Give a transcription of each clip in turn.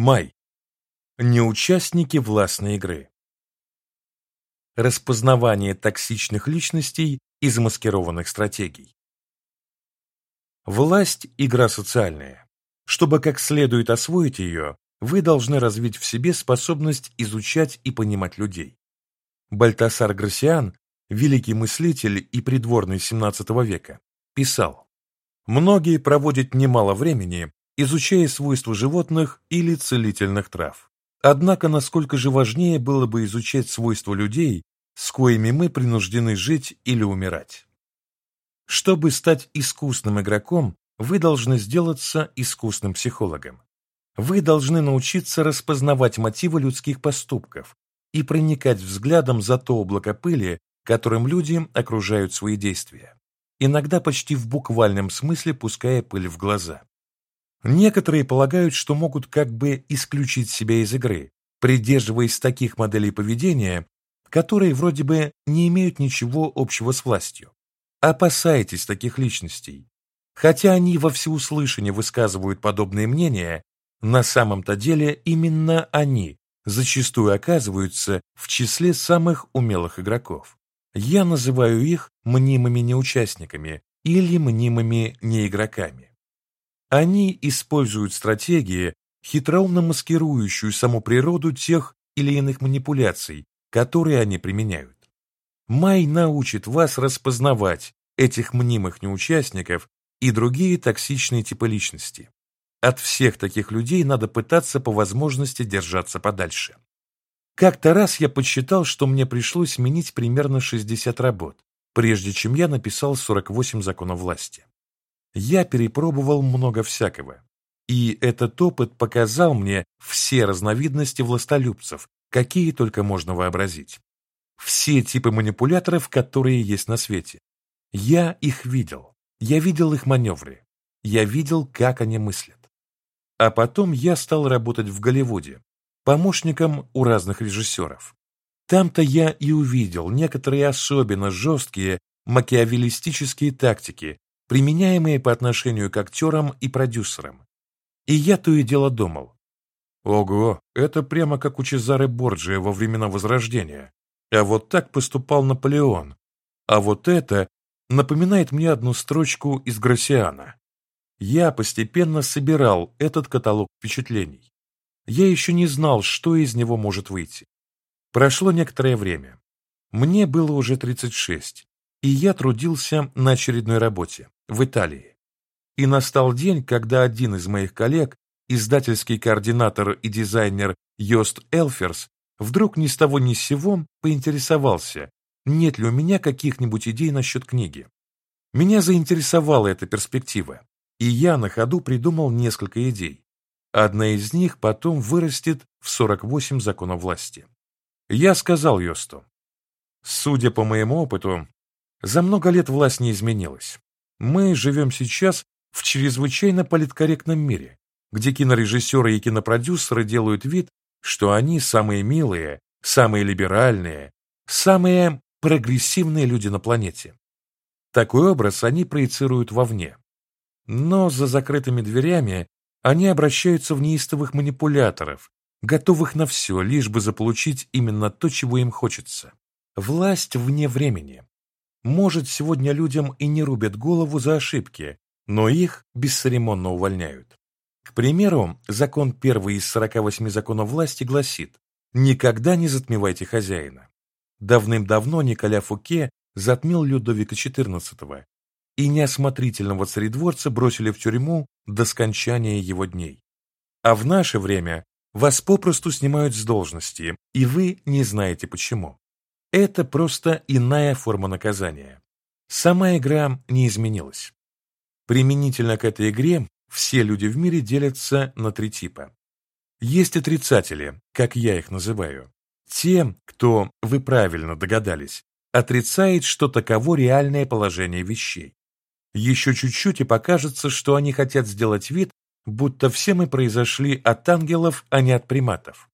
Май. Неучастники властной игры. Распознавание токсичных личностей и замаскированных стратегий. Власть – игра социальная. Чтобы как следует освоить ее, вы должны развить в себе способность изучать и понимать людей. Бальтасар Грасиан, великий мыслитель и придворный XVII века, писал «Многие проводят немало времени, изучая свойства животных или целительных трав. Однако, насколько же важнее было бы изучать свойства людей, с коими мы принуждены жить или умирать. Чтобы стать искусным игроком, вы должны сделаться искусным психологом. Вы должны научиться распознавать мотивы людских поступков и проникать взглядом за то облако пыли, которым люди окружают свои действия, иногда почти в буквальном смысле пуская пыль в глаза. Некоторые полагают, что могут как бы исключить себя из игры, придерживаясь таких моделей поведения, которые вроде бы не имеют ничего общего с властью. Опасайтесь таких личностей. Хотя они во всеуслышание высказывают подобные мнения, на самом-то деле именно они зачастую оказываются в числе самых умелых игроков. Я называю их мнимыми неучастниками или мнимыми неигроками. Они используют стратегии, хитроумно маскирующую саму природу тех или иных манипуляций, которые они применяют. Май научит вас распознавать этих мнимых неучастников и другие токсичные типы личности. От всех таких людей надо пытаться по возможности держаться подальше. Как-то раз я подсчитал, что мне пришлось сменить примерно 60 работ, прежде чем я написал 48 законов власти. Я перепробовал много всякого. И этот опыт показал мне все разновидности властолюбцев, какие только можно вообразить. Все типы манипуляторов, которые есть на свете. Я их видел. Я видел их маневры. Я видел, как они мыслят. А потом я стал работать в Голливуде, помощником у разных режиссеров. Там-то я и увидел некоторые особенно жесткие макиавеллистические тактики, применяемые по отношению к актерам и продюсерам. И я то и дело думал. Ого, это прямо как у Чезаре Борджия во времена Возрождения. А вот так поступал Наполеон. А вот это напоминает мне одну строчку из Грасиана. Я постепенно собирал этот каталог впечатлений. Я еще не знал, что из него может выйти. Прошло некоторое время. Мне было уже 36, и я трудился на очередной работе в Италии. И настал день, когда один из моих коллег, издательский координатор и дизайнер Йост Элферс, вдруг ни с того ни с сего поинтересовался, нет ли у меня каких-нибудь идей насчет книги. Меня заинтересовала эта перспектива, и я на ходу придумал несколько идей. Одна из них потом вырастет в 48 законов власти. Я сказал Йосту, судя по моему опыту, за много лет власть не изменилась. Мы живем сейчас в чрезвычайно политкорректном мире, где кинорежиссеры и кинопродюсеры делают вид, что они самые милые, самые либеральные, самые прогрессивные люди на планете. Такой образ они проецируют вовне. Но за закрытыми дверями они обращаются в неистовых манипуляторов, готовых на все, лишь бы заполучить именно то, чего им хочется. Власть вне времени, может, сегодня людям и не рубят голову за ошибки, но их бесцеремонно увольняют. К примеру, закон первый из 48 законов власти гласит «Никогда не затмевайте хозяина». Давным-давно Николя Фуке затмил Людовика XIV, и неосмотрительного царедворца бросили в тюрьму до скончания его дней. А в наше время вас попросту снимают с должности, и вы не знаете почему. Это просто иная форма наказания. Сама игра не изменилась. Применительно к этой игре все люди в мире делятся на три типа. Есть отрицатели, как я их называю. Те, кто, вы правильно догадались, отрицает, что таково реальное положение вещей. Еще чуть-чуть и покажется, что они хотят сделать вид, будто все мы произошли от ангелов, а не от приматов.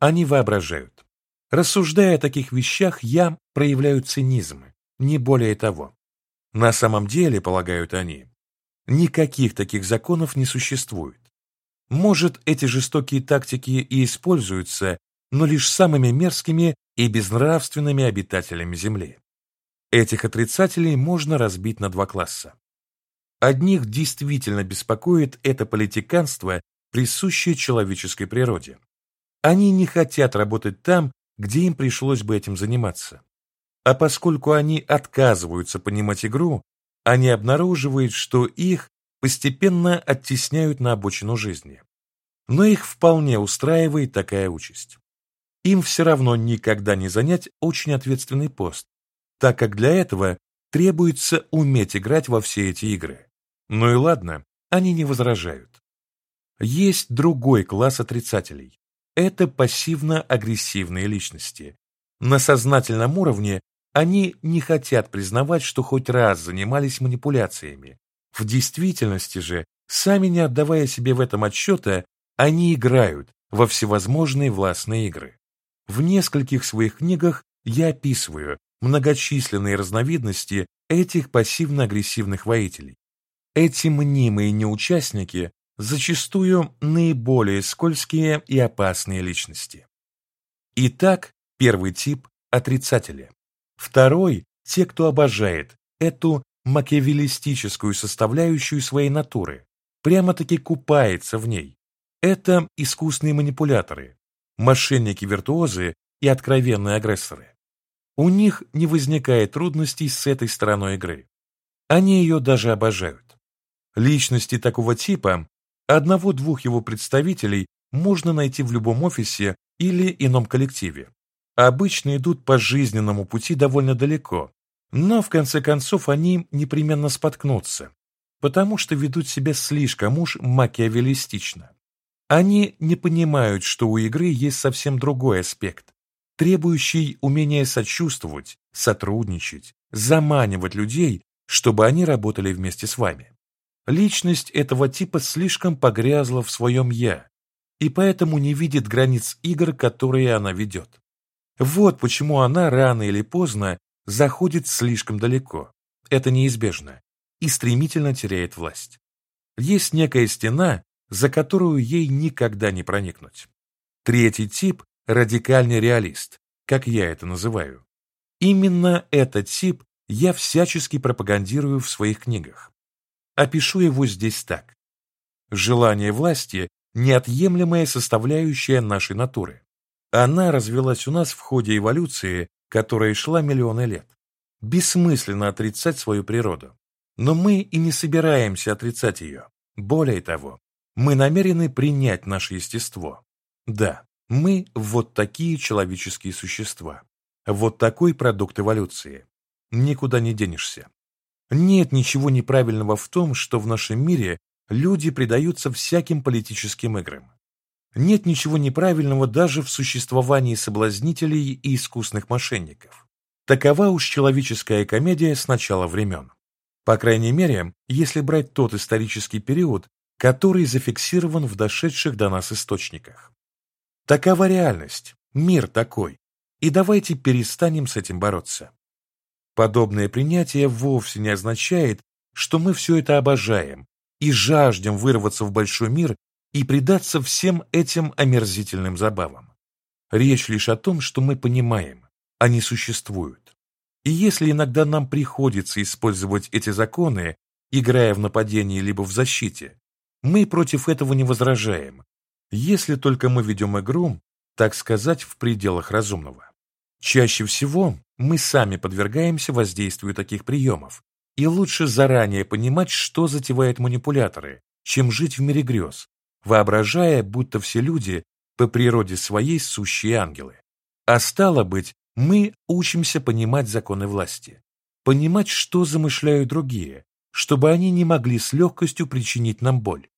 Они воображают. Рассуждая о таких вещах, я проявляю цинизм, не более того. На самом деле, полагают они, никаких таких законов не существует. Может, эти жестокие тактики и используются, но лишь самыми мерзкими и безнравственными обитателями Земли. Этих отрицателей можно разбить на два класса. Одних действительно беспокоит это политиканство, присущее человеческой природе. Они не хотят работать там, где им пришлось бы этим заниматься. А поскольку они отказываются понимать игру, они обнаруживают, что их постепенно оттесняют на обочину жизни. Но их вполне устраивает такая участь. Им все равно никогда не занять очень ответственный пост, так как для этого требуется уметь играть во все эти игры. Ну и ладно, они не возражают. Есть другой класс отрицателей. Это пассивно-агрессивные личности. На сознательном уровне они не хотят признавать, что хоть раз занимались манипуляциями. В действительности же, сами не отдавая себе в этом отчета, они играют во всевозможные властные игры. В нескольких своих книгах я описываю многочисленные разновидности этих пассивно-агрессивных воителей. Эти мнимые неучастники зачастую наиболее скользкие и опасные личности. Итак, первый тип – отрицатели. Второй – те, кто обожает эту макиавеллистическую составляющую своей натуры, прямо-таки купается в ней. Это искусные манипуляторы, мошенники-виртуозы и откровенные агрессоры. У них не возникает трудностей с этой стороной игры. Они ее даже обожают. Личности такого типа, одного-двух его представителей можно найти в любом офисе или ином коллективе. Обычно идут по жизненному пути довольно далеко, но в конце концов они непременно споткнутся, потому что ведут себя слишком уж макиавеллистично. Они не понимают, что у игры есть совсем другой аспект, требующий умения сочувствовать, сотрудничать, заманивать людей, чтобы они работали вместе с вами. Личность этого типа слишком погрязла в своем «я», и поэтому не видит границ игр, которые она ведет. Вот почему она рано или поздно заходит слишком далеко. Это неизбежно. И стремительно теряет власть. Есть некая стена, за которую ей никогда не проникнуть. Третий тип – радикальный реалист, как я это называю. Именно этот тип я всячески пропагандирую в своих книгах. Опишу его здесь так. Желание власти – неотъемлемая составляющая нашей натуры. Она развелась у нас в ходе эволюции, которая шла миллионы лет. Бессмысленно отрицать свою природу. Но мы и не собираемся отрицать ее. Более того, мы намерены принять наше естество. Да, мы вот такие человеческие существа. Вот такой продукт эволюции. Никуда не денешься. Нет ничего неправильного в том, что в нашем мире люди предаются всяким политическим играм. Нет ничего неправильного даже в существовании соблазнителей и искусных мошенников. Такова уж человеческая комедия с начала времен. По крайней мере, если брать тот исторический период, который зафиксирован в дошедших до нас источниках. Такова реальность, мир такой, и давайте перестанем с этим бороться. Подобное принятие вовсе не означает, что мы все это обожаем и жаждем вырваться в большой мир и предаться всем этим омерзительным забавам. Речь лишь о том, что мы понимаем, они существуют. И если иногда нам приходится использовать эти законы, играя в нападении либо в защите, мы против этого не возражаем, если только мы ведем игру, так сказать, в пределах разумного. Чаще всего мы сами подвергаемся воздействию таких приемов, и лучше заранее понимать, что затевают манипуляторы, чем жить в мире грез, воображая, будто все люди по природе своей сущие ангелы. А стало быть, мы учимся понимать законы власти, понимать, что замышляют другие, чтобы они не могли с легкостью причинить нам боль.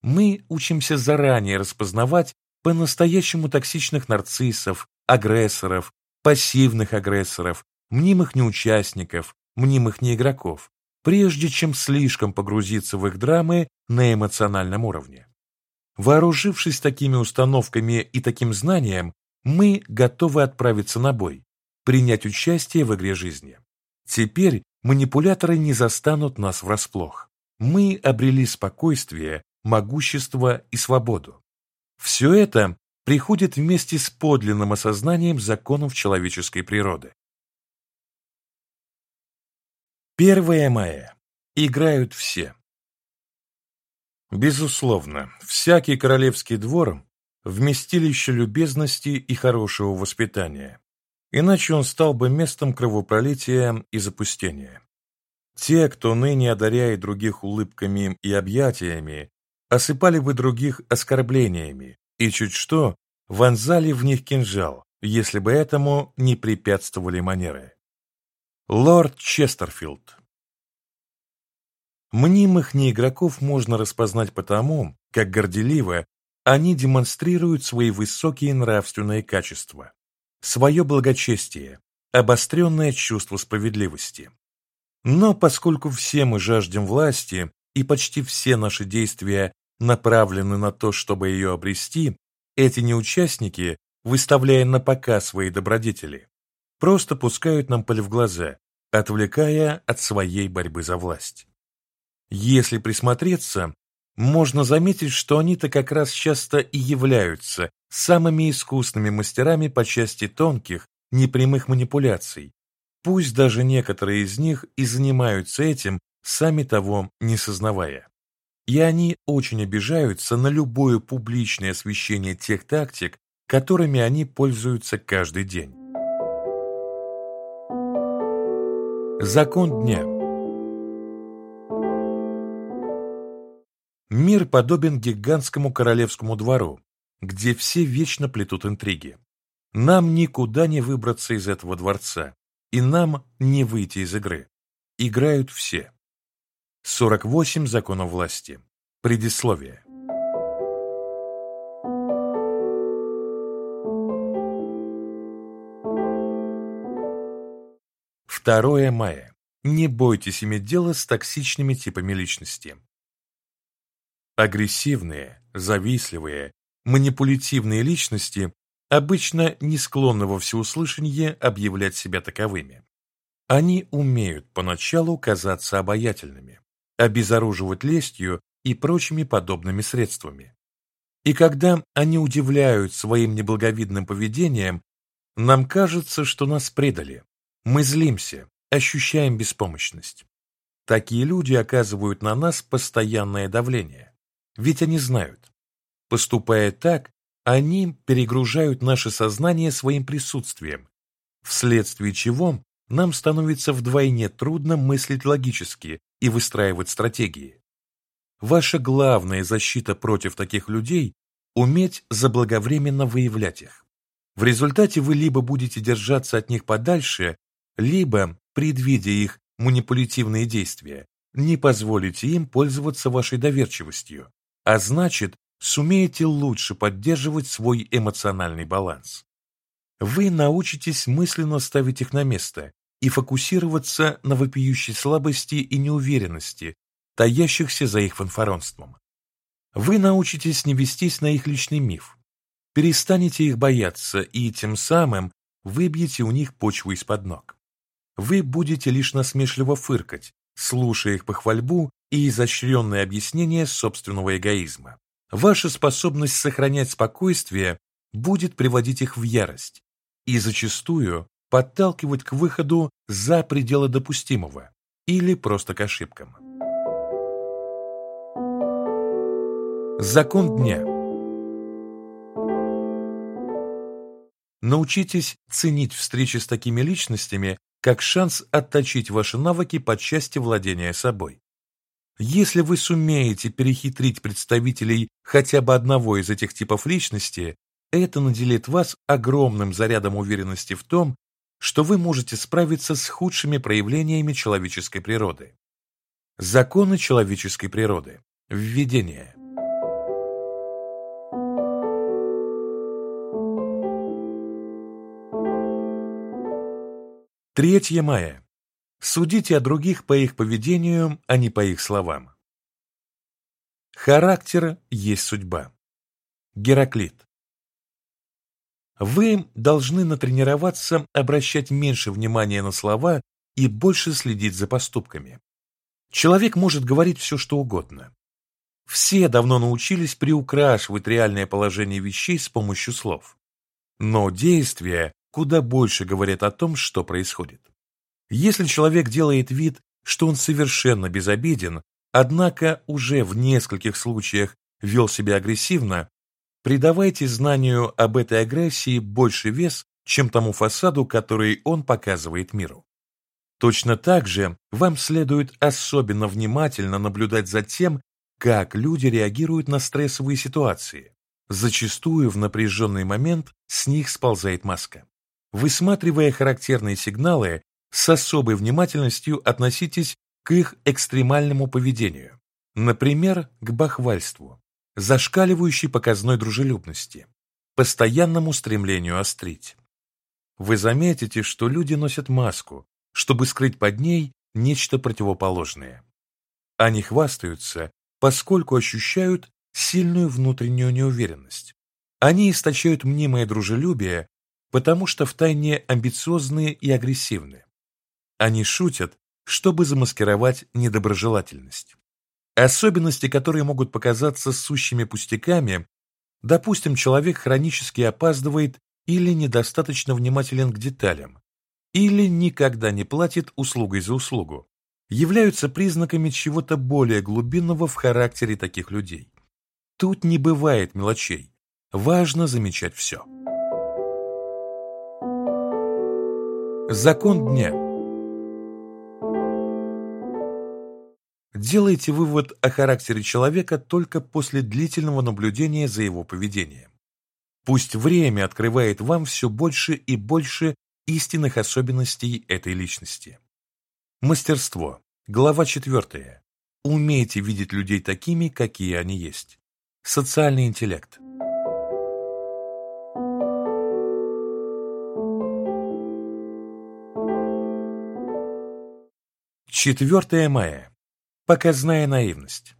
Мы учимся заранее распознавать по-настоящему токсичных нарциссов, агрессоров, пассивных агрессоров, мнимых неучастников, мнимых неигроков, прежде чем слишком погрузиться в их драмы на эмоциональном уровне. Вооружившись такими установками и таким знанием, мы готовы отправиться на бой, принять участие в игре жизни. Теперь манипуляторы не застанут нас врасплох. Мы обрели спокойствие могущество и свободу. Все это приходит вместе с подлинным осознанием законов человеческой природы. 1 мая. Играют все. Безусловно, всякий королевский двор – вместилище любезности и хорошего воспитания, иначе он стал бы местом кровопролития и запустения. Те, кто ныне одаряет других улыбками и объятиями, осыпали бы других оскорблениями и чуть что вонзали в них кинжал, если бы этому не препятствовали манеры. Лорд Честерфилд Мнимых неигроков можно распознать потому, как горделиво они демонстрируют свои высокие нравственные качества, свое благочестие, обостренное чувство справедливости. Но поскольку все мы жаждем власти, и почти все наши действия направлены на то, чтобы ее обрести, эти неучастники, выставляя на показ свои добродетели, просто пускают нам пыль в глаза, отвлекая от своей борьбы за власть. Если присмотреться, можно заметить, что они-то как раз часто и являются самыми искусными мастерами по части тонких, непрямых манипуляций, пусть даже некоторые из них и занимаются этим, сами того не сознавая. И они очень обижаются на любое публичное освещение тех тактик, которыми они пользуются каждый день. Закон дня Мир подобен гигантскому королевскому двору, где все вечно плетут интриги. Нам никуда не выбраться из этого дворца, и нам не выйти из игры. Играют все. 48 законов власти. Предисловие. Второе мая. Не бойтесь иметь дело с токсичными типами личности. Агрессивные, завистливые, манипулятивные личности обычно не склонны во всеуслышание объявлять себя таковыми. Они умеют поначалу казаться обаятельными, обезоруживать лестью и прочими подобными средствами. И когда они удивляют своим неблаговидным поведением, нам кажется, что нас предали. Мы злимся, ощущаем беспомощность. Такие люди оказывают на нас постоянное давление. Ведь они знают. Поступая так, они перегружают наше сознание своим присутствием, вследствие чего нам становится вдвойне трудно мыслить логически и выстраивать стратегии. Ваша главная защита против таких людей – уметь заблаговременно выявлять их. В результате вы либо будете держаться от них подальше, либо, предвидя их манипулятивные действия, не позволите им пользоваться вашей доверчивостью, а значит, сумеете лучше поддерживать свой эмоциональный баланс. Вы научитесь мысленно ставить их на место и фокусироваться на вопиющей слабости и неуверенности, таящихся за их фанфаронством. Вы научитесь не вестись на их личный миф, перестанете их бояться и тем самым выбьете у них почву из-под ног. Вы будете лишь насмешливо фыркать, слушая их похвальбу и изощренное объяснение собственного эгоизма. Ваша способность сохранять спокойствие будет приводить их в ярость и зачастую подталкивать к выходу за пределы допустимого или просто к ошибкам. Закон дня Научитесь ценить встречи с такими личностями как шанс отточить ваши навыки по части владения собой. Если вы сумеете перехитрить представителей хотя бы одного из этих типов личности, это наделит вас огромным зарядом уверенности в том, что вы можете справиться с худшими проявлениями человеческой природы. Законы человеческой природы. Введение. Третье мая. Судите о других по их поведению, а не по их словам. Характер есть судьба. Гераклит. Вы должны натренироваться обращать меньше внимания на слова и больше следить за поступками. Человек может говорить все, что угодно. Все давно научились приукрашивать реальное положение вещей с помощью слов. Но действия куда больше говорят о том, что происходит. Если человек делает вид, что он совершенно безобиден, однако уже в нескольких случаях вел себя агрессивно, придавайте знанию об этой агрессии больше вес, чем тому фасаду, который он показывает миру. Точно так же вам следует особенно внимательно наблюдать за тем, как люди реагируют на стрессовые ситуации. Зачастую в напряженный момент с них сползает маска. Высматривая характерные сигналы, с особой внимательностью относитесь к их экстремальному поведению, например, к бахвальству, зашкаливающей показной дружелюбности, постоянному стремлению острить. Вы заметите, что люди носят маску, чтобы скрыть под ней нечто противоположное. Они хвастаются, поскольку ощущают сильную внутреннюю неуверенность. Они источают мнимое дружелюбие, потому что втайне амбициозные и агрессивны. Они шутят, чтобы замаскировать недоброжелательность. Особенности, которые могут показаться сущими пустяками, допустим, человек хронически опаздывает или недостаточно внимателен к деталям, или никогда не платит услугой за услугу, являются признаками чего-то более глубинного в характере таких людей. Тут не бывает мелочей, важно замечать все. Закон дня – делайте вывод о характере человека только после длительного наблюдения за его поведением. Пусть время открывает вам все больше и больше истинных особенностей этой личности. Мастерство. Глава 4. Умейте видеть людей такими, какие они есть. Социальный интеллект. Четвертое мая. Показная наивность.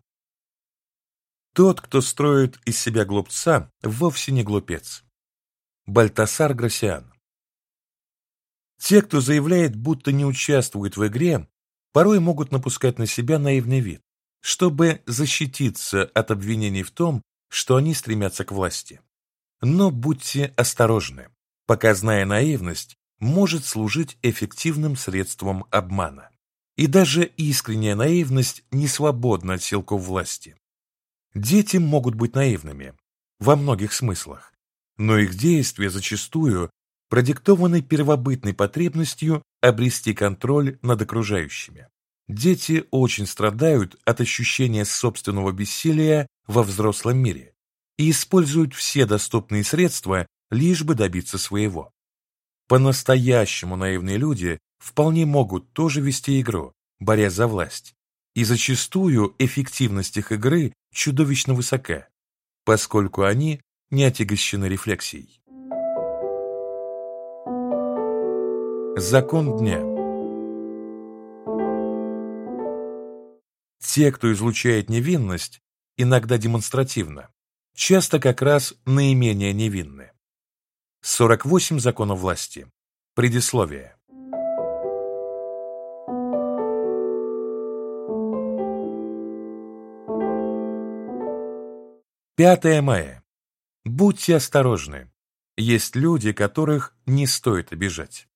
Тот, кто строит из себя глупца, вовсе не глупец. Бальтасар Грасиан. Те, кто заявляет, будто не участвует в игре, порой могут напускать на себя наивный вид, чтобы защититься от обвинений в том, что они стремятся к власти. Но будьте осторожны. Показная наивность может служить эффективным средством обмана. И даже искренняя наивность не свободна от силков власти. Дети могут быть наивными во многих смыслах, но их действия зачастую продиктованы первобытной потребностью обрести контроль над окружающими. Дети очень страдают от ощущения собственного бессилия во взрослом мире и используют все доступные средства, лишь бы добиться своего. По-настоящему наивные люди вполне могут тоже вести игру, борясь за власть. И зачастую эффективность их игры чудовищно высока, поскольку они не отягощены рефлексией. Закон дня Те, кто излучает невинность, иногда демонстративно, часто как раз наименее невинны. 48 законов власти. Предисловие. 5 мая. Будьте осторожны. Есть люди, которых не стоит обижать.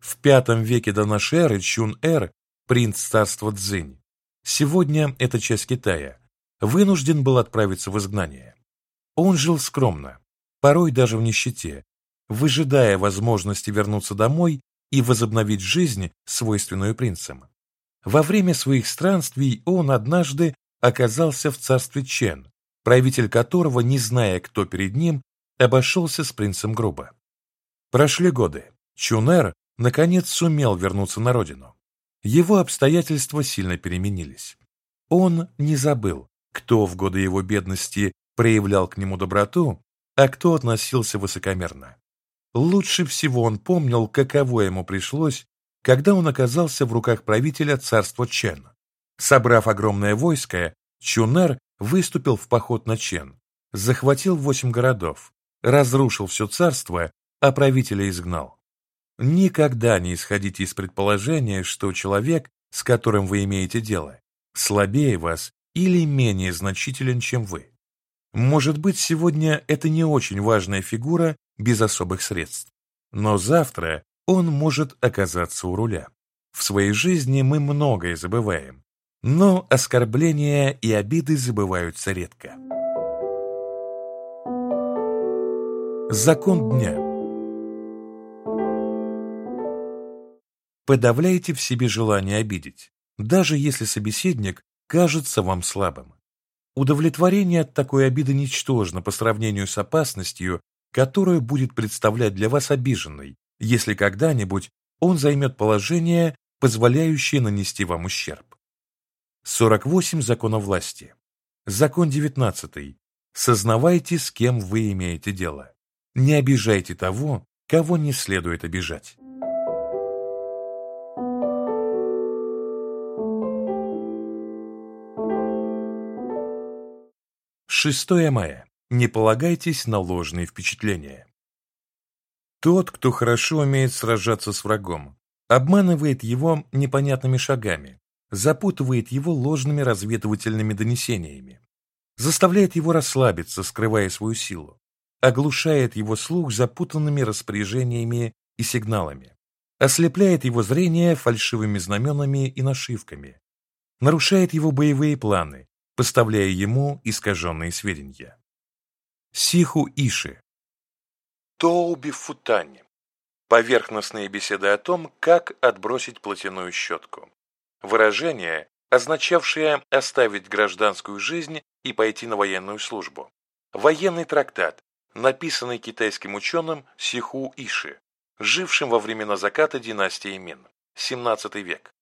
В V веке до нашей эры Чун-эр, принц царства Цзинь, сегодня это часть Китая, вынужден был отправиться в изгнание. Он жил скромно, порой даже в нищете, выжидая возможности вернуться домой и возобновить жизнь, свойственную принцам. Во время своих странствий он однажды оказался в царстве Чен, правитель которого, не зная, кто перед ним, обошелся с принцем грубо. Прошли годы. Чунер, наконец, сумел вернуться на родину. Его обстоятельства сильно переменились. Он не забыл, кто в годы его бедности проявлял к нему доброту, а кто относился высокомерно. Лучше всего он помнил, каково ему пришлось, когда он оказался в руках правителя царства Чен. Собрав огромное войско, Чунер выступил в поход на Чен, захватил восемь городов, разрушил все царство, а правителя изгнал. Никогда не исходите из предположения, что человек, с которым вы имеете дело, слабее вас или менее значителен, чем вы. Может быть, сегодня это не очень важная фигура без особых средств, но завтра он может оказаться у руля. В своей жизни мы многое забываем, но оскорбления и обиды забываются редко. Закон дня Подавляйте в себе желание обидеть, даже если собеседник кажется вам слабым. Удовлетворение от такой обиды ничтожно по сравнению с опасностью, которую будет представлять для вас обиженный, если когда-нибудь он займет положение, позволяющее нанести вам ущерб. 48 законов власти. Закон 19. Сознавайте, с кем вы имеете дело. Не обижайте того, кого не следует обижать. 6 мая. Не полагайтесь на ложные впечатления. Тот, кто хорошо умеет сражаться с врагом, обманывает его непонятными шагами, запутывает его ложными разведывательными донесениями, заставляет его расслабиться, скрывая свою силу, оглушает его слух запутанными распоряжениями и сигналами, ослепляет его зрение фальшивыми знаменами и нашивками, нарушает его боевые планы, поставляя ему искаженные сведения. Сиху Иши Тоуби Футани Поверхностные беседы о том, как отбросить платяную щетку. Выражение, означавшее оставить гражданскую жизнь и пойти на военную службу. Военный трактат, написанный китайским ученым Сиху Иши, жившим во времена заката династии Мин, 17 век.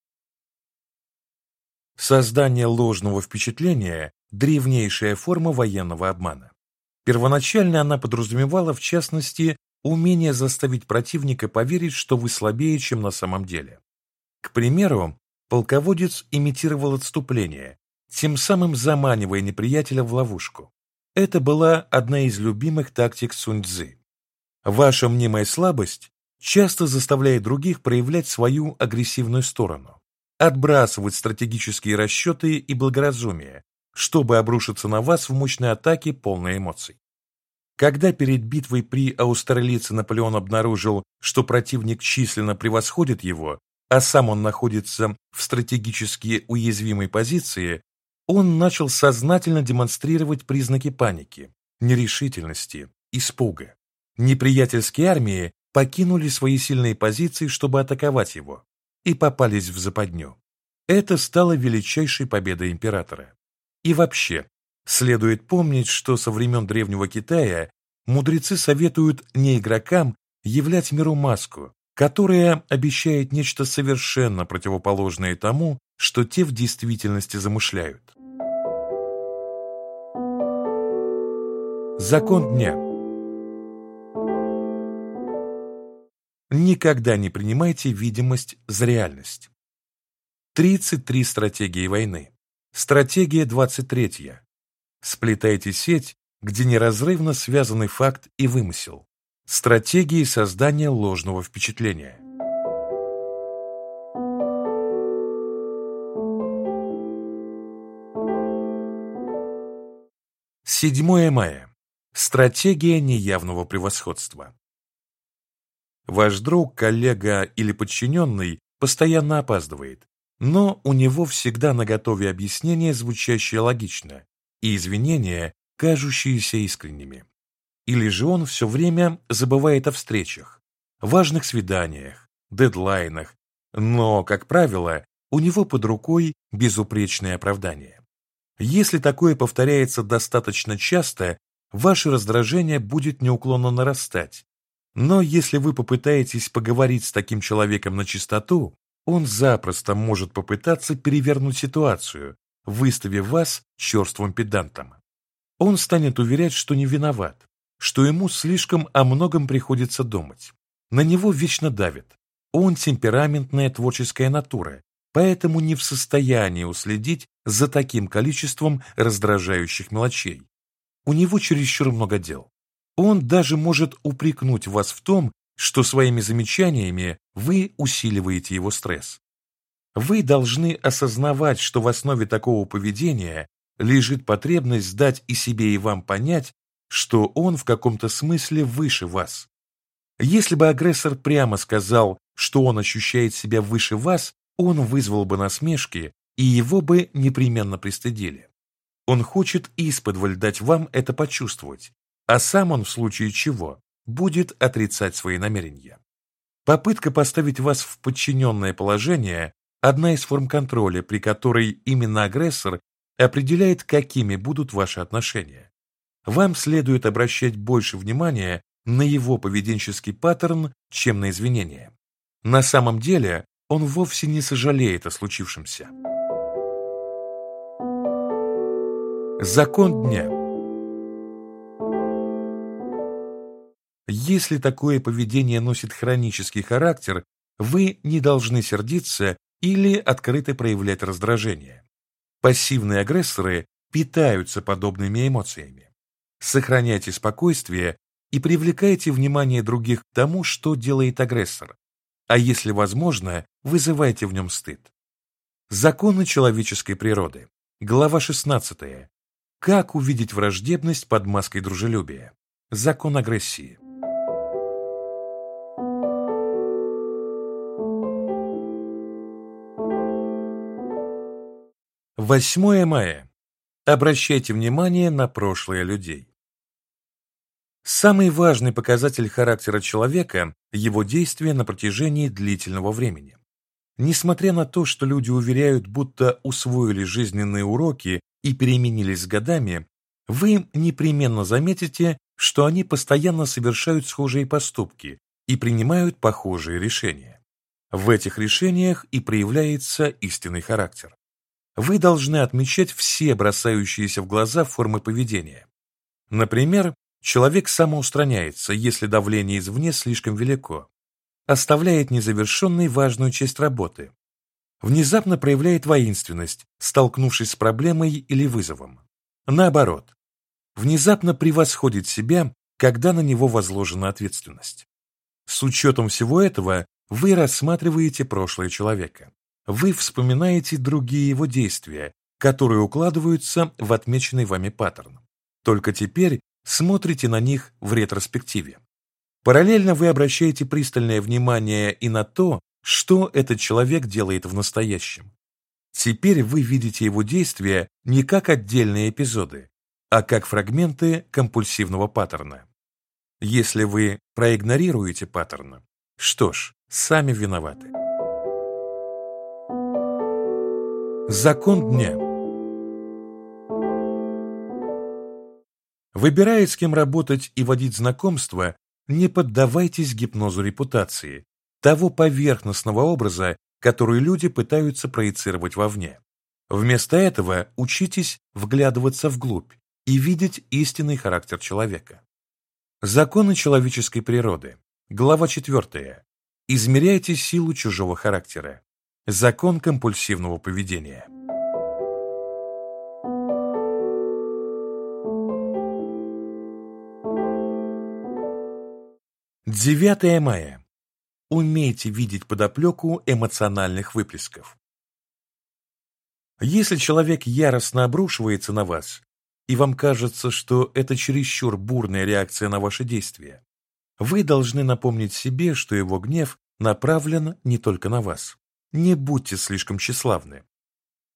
Создание ложного впечатления – древнейшая форма военного обмана. Первоначально она подразумевала, в частности, умение заставить противника поверить, что вы слабее, чем на самом деле. К примеру, полководец имитировал отступление, тем самым заманивая неприятеля в ловушку. Это была одна из любимых тактик Сунь-Цзы. Ваша мнимая слабость часто заставляет других проявлять свою агрессивную сторону отбрасывать стратегические расчеты и благоразумие, чтобы обрушиться на вас в мощной атаке, полной эмоций. Когда перед битвой при Аустерлице Наполеон обнаружил, что противник численно превосходит его, а сам он находится в стратегически уязвимой позиции, он начал сознательно демонстрировать признаки паники, нерешительности, испуга. Неприятельские армии покинули свои сильные позиции, чтобы атаковать его и попались в западню. Это стало величайшей победой императора. И вообще, следует помнить, что со времен Древнего Китая мудрецы советуют не игрокам являть миру маску, которая обещает нечто совершенно противоположное тому, что те в действительности замышляют. Закон дня Никогда не принимайте видимость за реальность. 33 стратегии войны. Стратегия 23. Сплетайте сеть, где неразрывно связаны факт и вымысел. Стратегии создания ложного впечатления. Седьмое мая. Стратегия неявного превосходства. Ваш друг, коллега или подчиненный постоянно опаздывает, но у него всегда наготове объяснение, звучащее логично, и извинения, кажущиеся искренними. Или же он все время забывает о встречах, важных свиданиях, дедлайнах, но, как правило, у него под рукой безупречное оправдание. Если такое повторяется достаточно часто, ваше раздражение будет неуклонно нарастать, но если вы попытаетесь поговорить с таким человеком на чистоту, он запросто может попытаться перевернуть ситуацию, выставив вас черствым педантом. Он станет уверять, что не виноват, что ему слишком о многом приходится думать. На него вечно давит. Он темпераментная творческая натура, поэтому не в состоянии уследить за таким количеством раздражающих мелочей. У него чересчур много дел. Он даже может упрекнуть вас в том, что своими замечаниями вы усиливаете его стресс. Вы должны осознавать, что в основе такого поведения лежит потребность дать и себе, и вам понять, что он в каком-то смысле выше вас. Если бы агрессор прямо сказал, что он ощущает себя выше вас, он вызвал бы насмешки, и его бы непременно пристыдили. Он хочет исподволь дать вам это почувствовать, а сам он в случае чего будет отрицать свои намерения. Попытка поставить вас в подчиненное положение – одна из форм контроля, при которой именно агрессор определяет, какими будут ваши отношения. Вам следует обращать больше внимания на его поведенческий паттерн, чем на извинения. На самом деле он вовсе не сожалеет о случившемся. Закон дня Если такое поведение носит хронический характер, вы не должны сердиться или открыто проявлять раздражение. Пассивные агрессоры питаются подобными эмоциями. Сохраняйте спокойствие и привлекайте внимание других к тому, что делает агрессор, а если возможно, вызывайте в нем стыд. Законы человеческой природы. Глава 16. Как увидеть враждебность под маской дружелюбия? Закон агрессии. Восьмое мая. Обращайте внимание на прошлое людей. Самый важный показатель характера человека – его действия на протяжении длительного времени. Несмотря на то, что люди уверяют, будто усвоили жизненные уроки и переменились годами, вы непременно заметите, что они постоянно совершают схожие поступки и принимают похожие решения. В этих решениях и проявляется истинный характер. Вы должны отмечать все бросающиеся в глаза формы поведения. Например, человек самоустраняется, если давление извне слишком велико, оставляет незавершенной важную часть работы, внезапно проявляет воинственность, столкнувшись с проблемой или вызовом. Наоборот, внезапно превосходит себя, когда на него возложена ответственность. С учетом всего этого вы рассматриваете прошлое человека. Вы вспоминаете другие его действия, которые укладываются в отмеченный вами паттерн. Только теперь смотрите на них в ретроспективе. Параллельно вы обращаете пристальное внимание и на то, что этот человек делает в настоящем. Теперь вы видите его действия не как отдельные эпизоды, а как фрагменты компульсивного паттерна. Если вы проигнорируете паттерн, что ж, сами виноваты. Закон дня Выбирая, с кем работать и водить знакомства, не поддавайтесь гипнозу репутации, того поверхностного образа, который люди пытаются проецировать вовне. Вместо этого учитесь вглядываться вглубь и видеть истинный характер человека. Законы человеческой природы. Глава 4. Измеряйте силу чужого характера. Закон компульсивного поведения. 9 мая. Умейте видеть подоплеку эмоциональных выплесков. Если человек яростно обрушивается на вас, и вам кажется, что это чересчур бурная реакция на ваши действия, вы должны напомнить себе, что его гнев направлен не только на вас. Не будьте слишком тщеславны.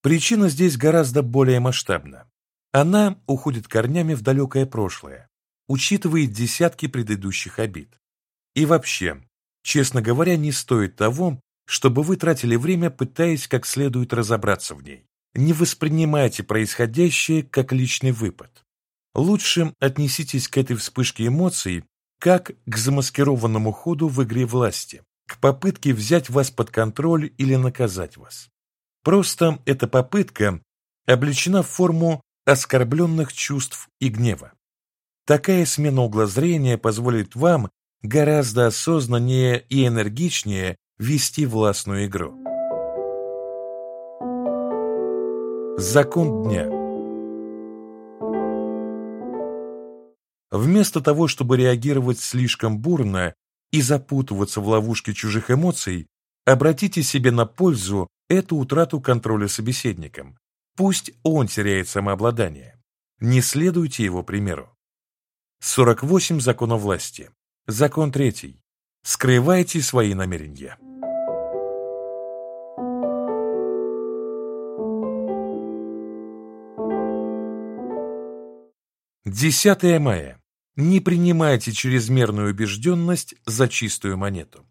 Причина здесь гораздо более масштабна. Она уходит корнями в далекое прошлое, учитывает десятки предыдущих обид. И вообще, честно говоря, не стоит того, чтобы вы тратили время, пытаясь как следует разобраться в ней. Не воспринимайте происходящее как личный выпад. Лучше отнеситесь к этой вспышке эмоций как к замаскированному ходу в игре власти, к попытке взять вас под контроль или наказать вас. Просто эта попытка облечена в форму оскорбленных чувств и гнева. Такая смена угла зрения позволит вам гораздо осознаннее и энергичнее вести властную игру. Закон дня Вместо того, чтобы реагировать слишком бурно и запутываться в ловушке чужих эмоций, обратите себе на пользу эту утрату контроля собеседником. Пусть он теряет самообладание. Не следуйте его примеру. 48 законов власти. Закон третий. Скрывайте свои намерения. 10 мая. Не принимайте чрезмерную убежденность за чистую монету.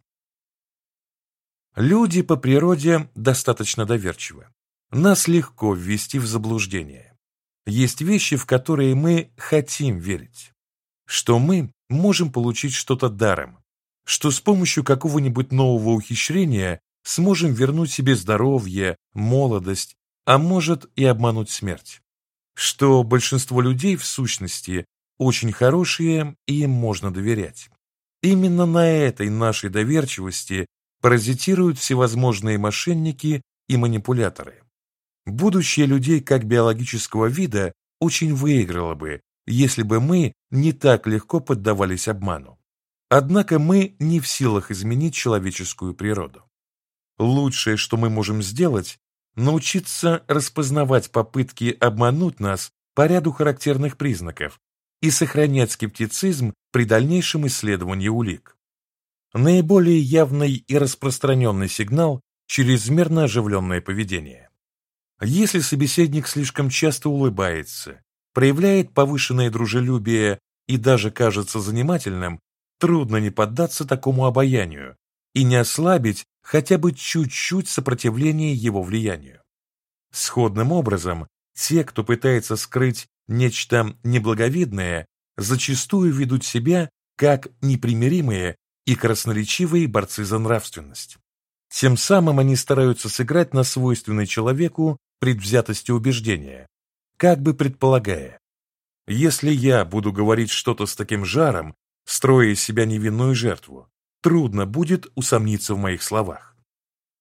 Люди по природе достаточно доверчивы. Нас легко ввести в заблуждение. Есть вещи, в которые мы хотим верить. Что мы можем получить что-то даром. Что с помощью какого-нибудь нового ухищрения сможем вернуть себе здоровье, молодость, а может и обмануть смерть что большинство людей в сущности очень хорошие и им можно доверять. Именно на этой нашей доверчивости паразитируют всевозможные мошенники и манипуляторы. Будущее людей как биологического вида очень выиграло бы, если бы мы не так легко поддавались обману. Однако мы не в силах изменить человеческую природу. Лучшее, что мы можем сделать, научиться распознавать попытки обмануть нас по ряду характерных признаков и сохранять скептицизм при дальнейшем исследовании улик. Наиболее явный и распространенный сигнал – чрезмерно оживленное поведение. Если собеседник слишком часто улыбается, проявляет повышенное дружелюбие и даже кажется занимательным, трудно не поддаться такому обаянию и не ослабить хотя бы чуть-чуть сопротивление его влиянию. Сходным образом, те, кто пытается скрыть нечто неблаговидное, зачастую ведут себя как непримиримые и красноречивые борцы за нравственность. Тем самым они стараются сыграть на свойственной человеку предвзятости убеждения, как бы предполагая, если я буду говорить что-то с таким жаром, строя из себя невинную жертву, трудно будет усомниться в моих словах.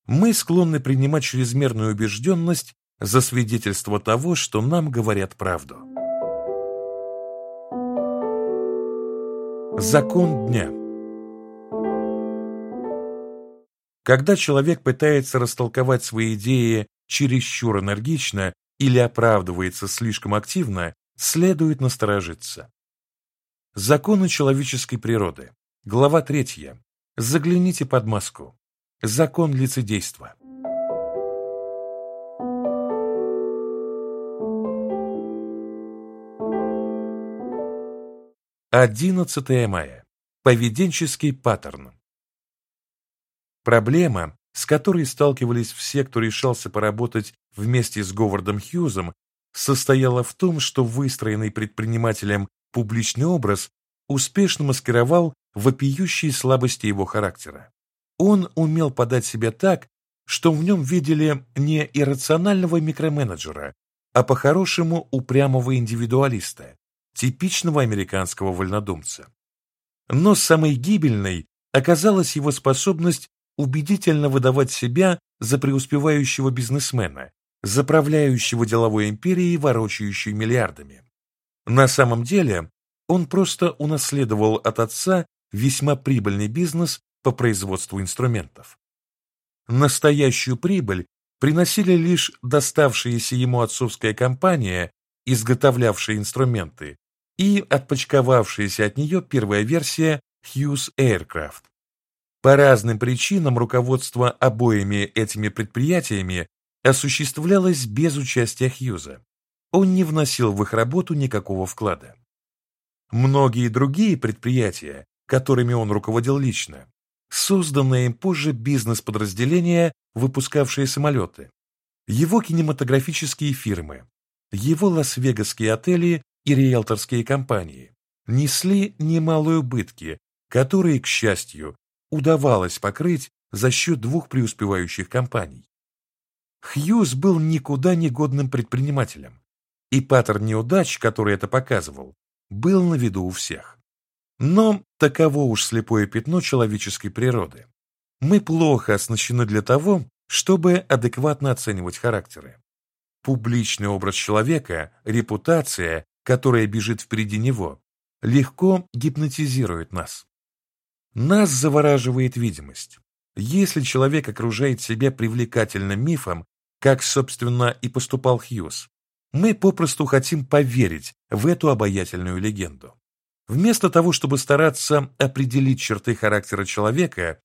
Мы склонны принимать чрезмерную убежденность за свидетельство того, что нам говорят правду. Закон дня Когда человек пытается растолковать свои идеи чересчур энергично или оправдывается слишком активно, следует насторожиться. Законы человеческой природы. Глава 3. Загляните под маску. Закон лицедейства. Одиннадцатое мая. Поведенческий паттерн. Проблема, с которой сталкивались все, кто решался поработать вместе с Говардом Хьюзом, состояла в том, что выстроенный предпринимателем публичный образ успешно маскировал вопиющие слабости его характера. Он умел подать себя так, что в нем видели не иррационального микроменеджера, а по-хорошему упрямого индивидуалиста, типичного американского вольнодумца. Но самой гибельной оказалась его способность убедительно выдавать себя за преуспевающего бизнесмена, заправляющего деловой империей, ворочающей миллиардами. На самом деле он просто унаследовал от отца весьма прибыльный бизнес по производству инструментов. Настоящую прибыль приносили лишь доставшаяся ему отцовская компания, изготовлявшая инструменты, и отпочковавшаяся от нее первая версия Hughes Aircraft. По разным причинам руководство обоими этими предприятиями осуществлялось без участия Хьюза. Он не вносил в их работу никакого вклада. Многие другие предприятия которыми он руководил лично, созданное им позже бизнес-подразделение, выпускавшее самолеты, его кинематографические фирмы, его лас-вегасские отели и риэлторские компании несли немалые убытки, которые, к счастью, удавалось покрыть за счет двух преуспевающих компаний. Хьюз был никуда не годным предпринимателем, и паттерн неудач, который это показывал, был на виду у всех. Но таково уж слепое пятно человеческой природы. Мы плохо оснащены для того, чтобы адекватно оценивать характеры. Публичный образ человека, репутация, которая бежит впереди него, легко гипнотизирует нас. Нас завораживает видимость. Если человек окружает себя привлекательным мифом, как, собственно, и поступал Хьюз, мы попросту хотим поверить в эту обаятельную легенду. Вместо того, чтобы стараться определить черты характера человека,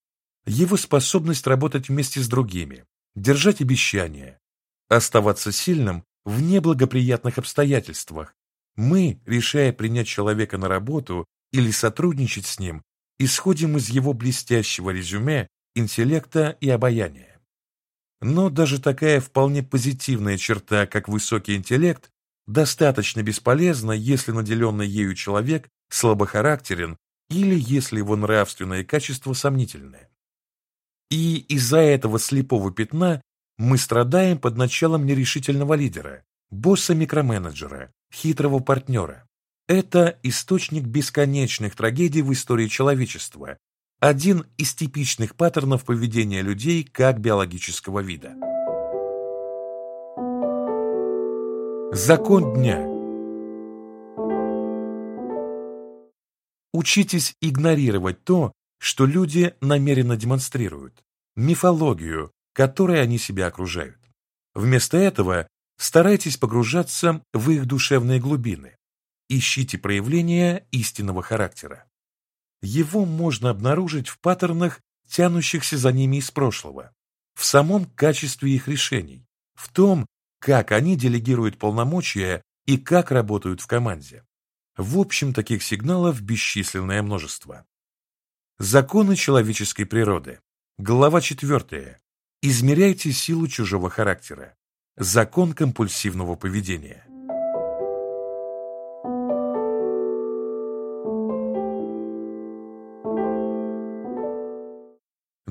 его способность работать вместе с другими, держать обещания, оставаться сильным в неблагоприятных обстоятельствах, мы, решая принять человека на работу или сотрудничать с ним, исходим из его блестящего резюме, интеллекта и обаяния. Но даже такая вполне позитивная черта, как высокий интеллект, достаточно бесполезна, если наделенный ею человек слабохарактерен или если его нравственные качества сомнительны. И из-за этого слепого пятна мы страдаем под началом нерешительного лидера, босса-микроменеджера, хитрого партнера. Это источник бесконечных трагедий в истории человечества, один из типичных паттернов поведения людей как биологического вида. Закон дня Учитесь игнорировать то, что люди намеренно демонстрируют, мифологию, которой они себя окружают. Вместо этого старайтесь погружаться в их душевные глубины, ищите проявления истинного характера. Его можно обнаружить в паттернах, тянущихся за ними из прошлого, в самом качестве их решений, в том, как они делегируют полномочия и как работают в команде. В общем, таких сигналов бесчисленное множество. Законы человеческой природы. Глава 4. Измеряйте силу чужого характера. Закон компульсивного поведения.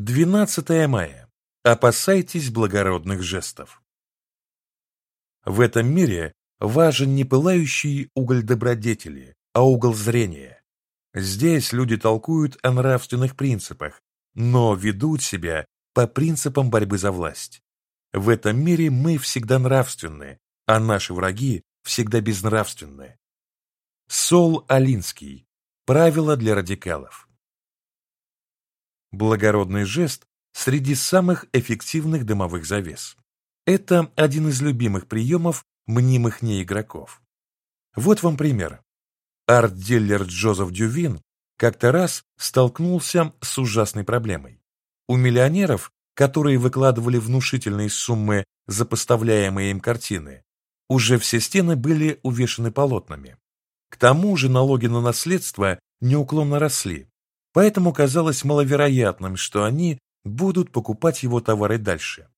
Двенадцатое мая. Опасайтесь благородных жестов. В этом мире важен не пылающий уголь добродетели, а угол зрения. Здесь люди толкуют о нравственных принципах, но ведут себя по принципам борьбы за власть. В этом мире мы всегда нравственны, а наши враги всегда безнравственны. Сол Алинский. Правила для радикалов. Благородный жест среди самых эффективных дымовых завес. Это один из любимых приемов мнимых неигроков. Вот вам пример арт-дилер Джозеф Дювин как-то раз столкнулся с ужасной проблемой. У миллионеров, которые выкладывали внушительные суммы за поставляемые им картины, уже все стены были увешаны полотнами. К тому же налоги на наследство неуклонно росли, поэтому казалось маловероятным, что они будут покупать его товары дальше.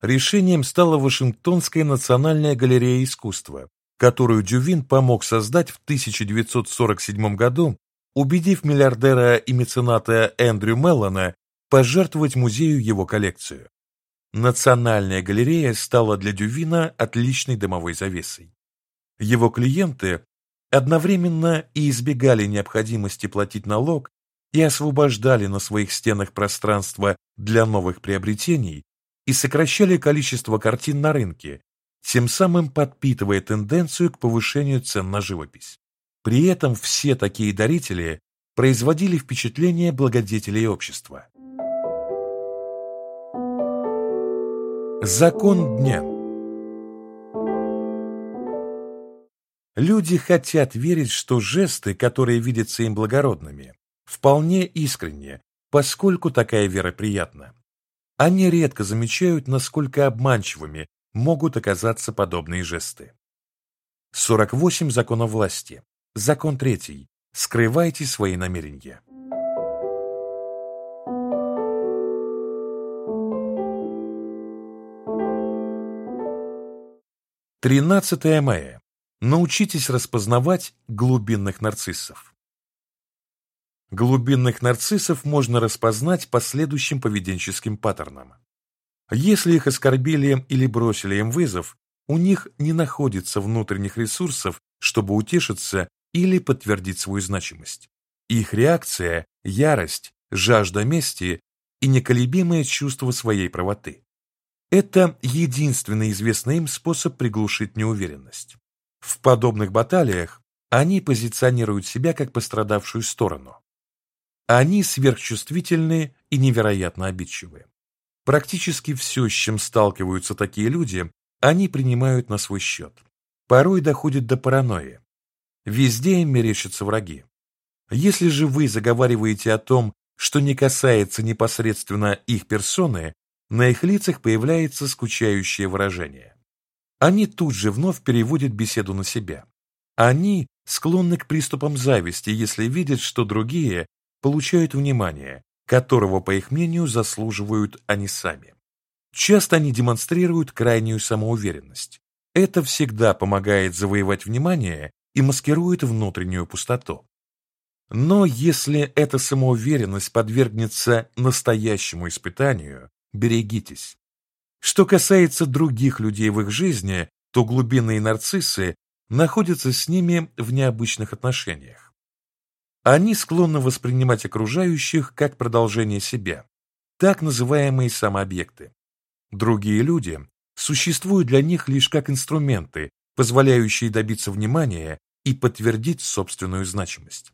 Решением стала Вашингтонская национальная галерея искусства, которую Дювин помог создать в 1947 году, убедив миллиардера и мецената Эндрю Меллона пожертвовать музею его коллекцию. Национальная галерея стала для Дювина отличной дымовой завесой. Его клиенты одновременно и избегали необходимости платить налог и освобождали на своих стенах пространство для новых приобретений и сокращали количество картин на рынке, тем самым подпитывая тенденцию к повышению цен на живопись. При этом все такие дарители производили впечатление благодетелей общества. Закон дня Люди хотят верить, что жесты, которые видятся им благородными, вполне искренне, поскольку такая вера приятна. Они редко замечают, насколько обманчивыми могут оказаться подобные жесты. 48 законов власти. Закон третий. Скрывайте свои намерения. Тринадцатое мая. Научитесь распознавать глубинных нарциссов. Глубинных нарциссов можно распознать по следующим поведенческим паттернам. Если их оскорбили или бросили им вызов, у них не находится внутренних ресурсов, чтобы утешиться или подтвердить свою значимость. Их реакция – ярость, жажда мести и неколебимое чувство своей правоты. Это единственный известный им способ приглушить неуверенность. В подобных баталиях они позиционируют себя как пострадавшую сторону. Они сверхчувствительны и невероятно обидчивы. Практически все, с чем сталкиваются такие люди, они принимают на свой счет. Порой доходит до паранойи. Везде им мерещатся враги. Если же вы заговариваете о том, что не касается непосредственно их персоны, на их лицах появляется скучающее выражение. Они тут же вновь переводят беседу на себя. Они склонны к приступам зависти, если видят, что другие получают внимание, которого, по их мнению, заслуживают они сами. Часто они демонстрируют крайнюю самоуверенность. Это всегда помогает завоевать внимание и маскирует внутреннюю пустоту. Но если эта самоуверенность подвергнется настоящему испытанию, берегитесь. Что касается других людей в их жизни, то глубинные нарциссы находятся с ними в необычных отношениях. Они склонны воспринимать окружающих как продолжение себя, так называемые самообъекты. Другие люди существуют для них лишь как инструменты, позволяющие добиться внимания и подтвердить собственную значимость.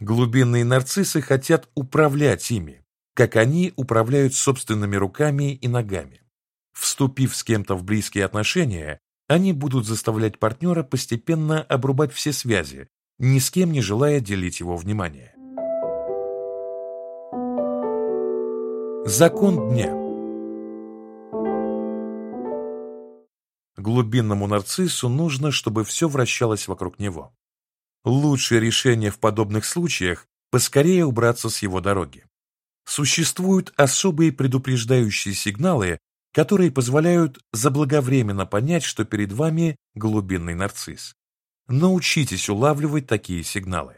Глубинные нарциссы хотят управлять ими, как они управляют собственными руками и ногами. Вступив с кем-то в близкие отношения, они будут заставлять партнера постепенно обрубать все связи, ни с кем не желая делить его внимание. Закон дня Глубинному нарциссу нужно, чтобы все вращалось вокруг него. Лучшее решение в подобных случаях – поскорее убраться с его дороги. Существуют особые предупреждающие сигналы, которые позволяют заблаговременно понять, что перед вами глубинный нарцисс. Научитесь улавливать такие сигналы.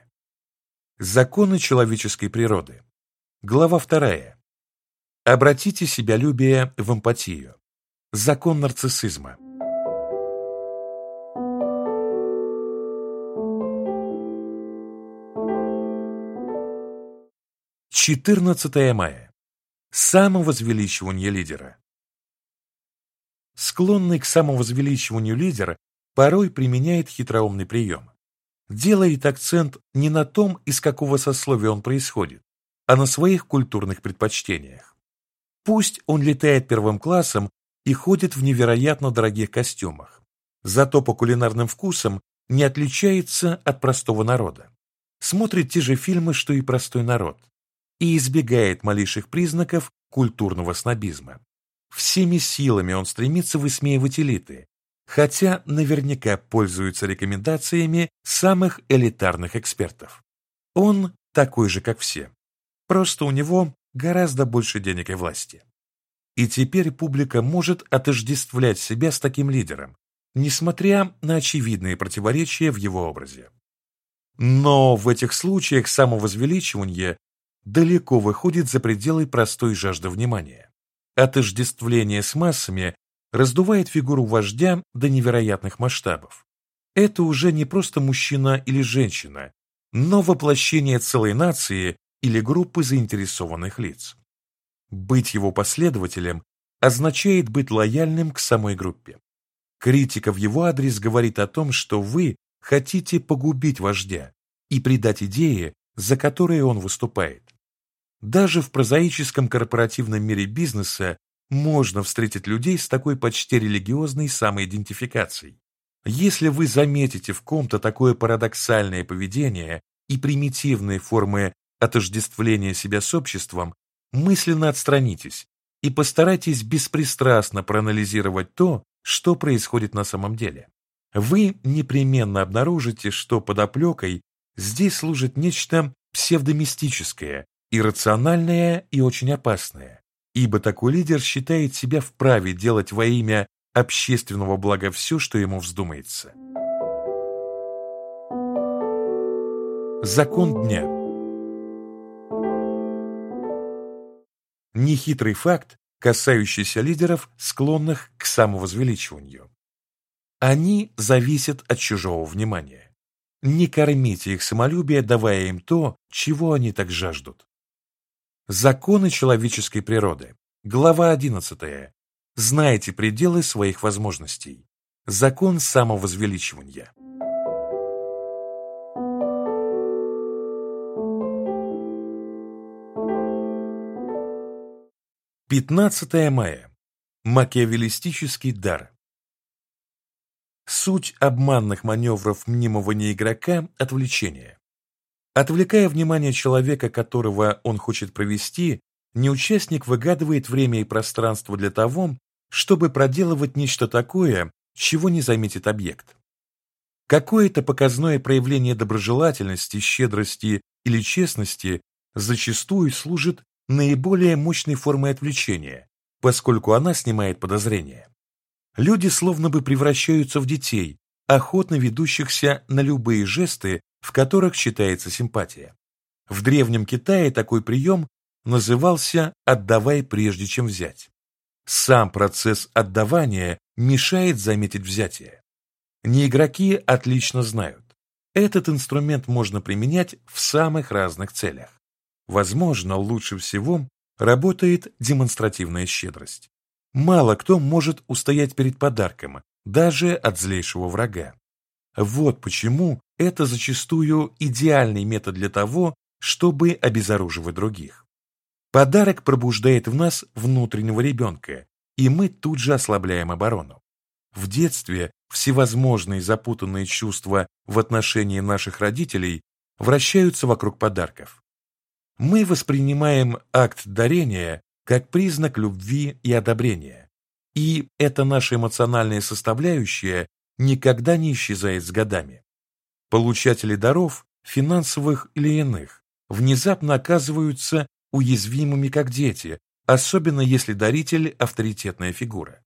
Законы человеческой природы. Глава 2. Обратите себялюбие в эмпатию. Закон нарциссизма. 14 мая. Самовозвеличивание лидера. Склонный к самовозвеличиванию лидер порой применяет хитроумный прием. Делает акцент не на том, из какого сословия он происходит, а на своих культурных предпочтениях. Пусть он летает первым классом и ходит в невероятно дорогих костюмах, зато по кулинарным вкусам не отличается от простого народа. Смотрит те же фильмы, что и простой народ и избегает малейших признаков культурного снобизма. Всеми силами он стремится высмеивать элиты, хотя наверняка пользуется рекомендациями самых элитарных экспертов. Он такой же, как все. Просто у него гораздо больше денег и власти. И теперь публика может отождествлять себя с таким лидером, несмотря на очевидные противоречия в его образе. Но в этих случаях самовозвеличивание далеко выходит за пределы простой жажды внимания. Отождествление с массами раздувает фигуру вождя до невероятных масштабов. Это уже не просто мужчина или женщина, но воплощение целой нации или группы заинтересованных лиц. Быть его последователем означает быть лояльным к самой группе. Критика в его адрес говорит о том, что вы хотите погубить вождя и предать идеи, за которые он выступает. Даже в прозаическом корпоративном мире бизнеса можно встретить людей с такой почти религиозной самоидентификацией. Если вы заметите в ком-то такое парадоксальное поведение и примитивные формы отождествления себя с обществом, мысленно отстранитесь и постарайтесь беспристрастно проанализировать то, что происходит на самом деле. Вы непременно обнаружите, что под оплекой здесь служит нечто псевдомистическое, иррациональное и очень опасное, ибо такой лидер считает себя вправе делать во имя общественного блага все, что ему вздумается. Закон дня Нехитрый факт, касающийся лидеров, склонных к самовозвеличиванию. Они зависят от чужого внимания. Не кормите их самолюбие, давая им то, чего они так жаждут. Законы человеческой природы. Глава 11. Знайте пределы своих возможностей. Закон самовозвеличивания. 15 мая. Макиавеллистический дар. Суть обманных маневров мнимого неигрока – отвлечение. Отвлекая внимание человека, которого он хочет провести, неучастник выгадывает время и пространство для того, чтобы проделывать нечто такое, чего не заметит объект. Какое-то показное проявление доброжелательности, щедрости или честности зачастую служит наиболее мощной формой отвлечения, поскольку она снимает подозрения. Люди словно бы превращаются в детей, охотно ведущихся на любые жесты, в которых читается симпатия. В Древнем Китае такой прием назывался «отдавай прежде чем взять». Сам процесс отдавания мешает заметить взятие. Неигроки отлично знают, этот инструмент можно применять в самых разных целях. Возможно, лучше всего работает демонстративная щедрость. Мало кто может устоять перед подарком, даже от злейшего врага. Вот почему это зачастую идеальный метод для того, чтобы обезоруживать других. Подарок пробуждает в нас внутреннего ребенка, и мы тут же ослабляем оборону. В детстве всевозможные запутанные чувства в отношении наших родителей вращаются вокруг подарков мы воспринимаем акт дарения как признак любви и одобрения. И эта наша эмоциональная составляющая никогда не исчезает с годами. Получатели даров, финансовых или иных, внезапно оказываются уязвимыми как дети, особенно если даритель – авторитетная фигура.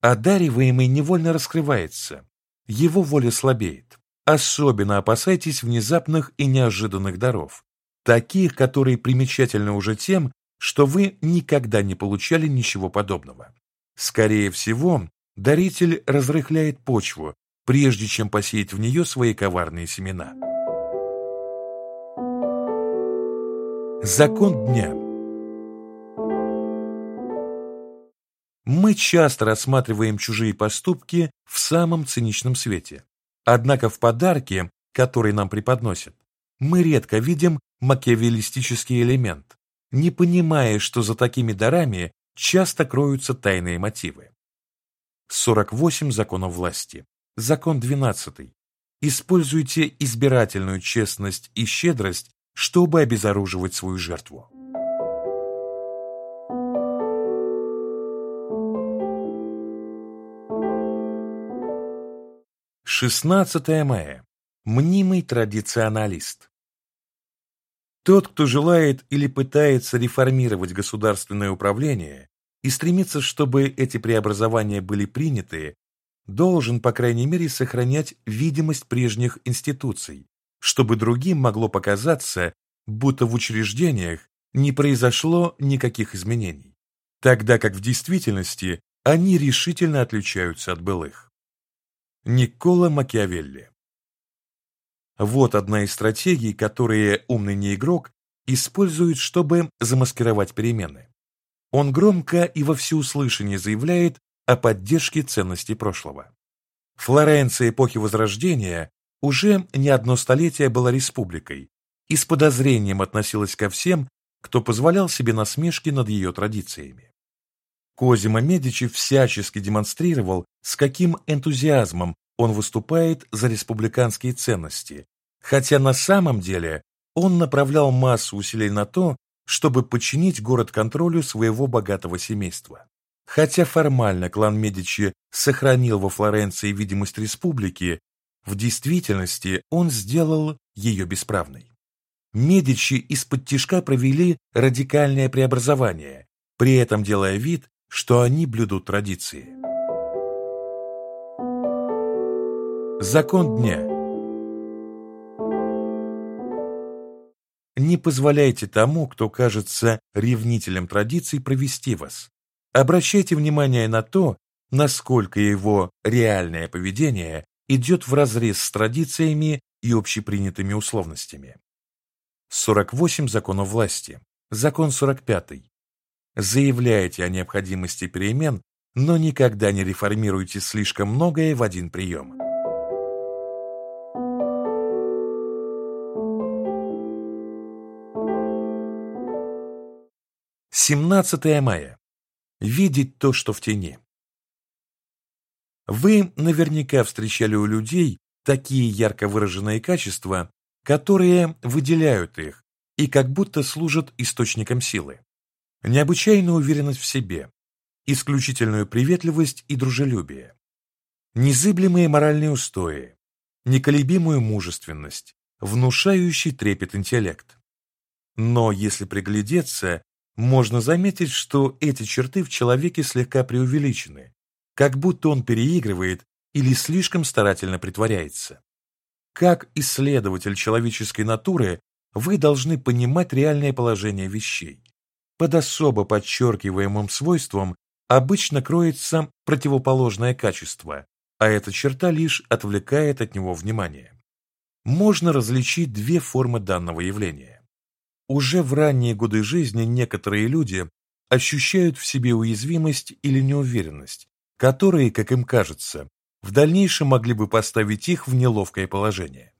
Одариваемый невольно раскрывается, его воля слабеет. Особенно опасайтесь внезапных и неожиданных даров, таких, которые примечательны уже тем, что вы никогда не получали ничего подобного. Скорее всего, даритель разрыхляет почву, прежде чем посеять в нее свои коварные семена. Закон дня Мы часто рассматриваем чужие поступки в самом циничном свете. Однако в подарке, который нам преподносят, мы редко видим макиавеллистический элемент, не понимая, что за такими дарами часто кроются тайные мотивы. 48 законов власти. Закон 12. Используйте избирательную честность и щедрость, чтобы обезоруживать свою жертву. Шестнадцатое мая. Мнимый традиционалист. Тот, кто желает или пытается реформировать государственное управление и стремится, чтобы эти преобразования были приняты, должен, по крайней мере, сохранять видимость прежних институций, чтобы другим могло показаться, будто в учреждениях не произошло никаких изменений, тогда как в действительности они решительно отличаются от былых. Никола Макиавелли вот одна из стратегий, которые умный неигрок использует, чтобы замаскировать перемены. Он громко и во всеуслышание заявляет о поддержке ценностей прошлого. Флоренция эпохи Возрождения уже не одно столетие была республикой и с подозрением относилась ко всем, кто позволял себе насмешки над ее традициями. Козимо Медичи всячески демонстрировал, с каким энтузиазмом он выступает за республиканские ценности, хотя на самом деле он направлял массу усилий на то, чтобы подчинить город контролю своего богатого семейства. Хотя формально клан Медичи сохранил во Флоренции видимость республики, в действительности он сделал ее бесправной. Медичи из-под тишка провели радикальное преобразование, при этом делая вид, что они блюдут традиции. Закон дня. Не позволяйте тому, кто кажется ревнителем традиций, провести вас. Обращайте внимание на то, насколько его реальное поведение идет вразрез с традициями и общепринятыми условностями. 48 законов власти. Закон 45. Заявляйте о необходимости перемен, но никогда не реформируйте слишком многое в один прием. 17 мая. Видеть то, что в тени. Вы наверняка встречали у людей такие ярко выраженные качества, которые выделяют их и как будто служат источником силы. Необычайную уверенность в себе, исключительную приветливость и дружелюбие, незыблемые моральные устои, неколебимую мужественность, внушающий трепет интеллект. Но если приглядеться, можно заметить, что эти черты в человеке слегка преувеличены, как будто он переигрывает или слишком старательно притворяется. Как исследователь человеческой натуры, вы должны понимать реальное положение вещей. Под особо подчеркиваемым свойством обычно кроется противоположное качество, а эта черта лишь отвлекает от него внимание. Можно различить две формы данного явления. Уже в ранние годы жизни некоторые люди ощущают в себе уязвимость или неуверенность, которые, как им кажется, в дальнейшем могли бы поставить их в неловкое положение.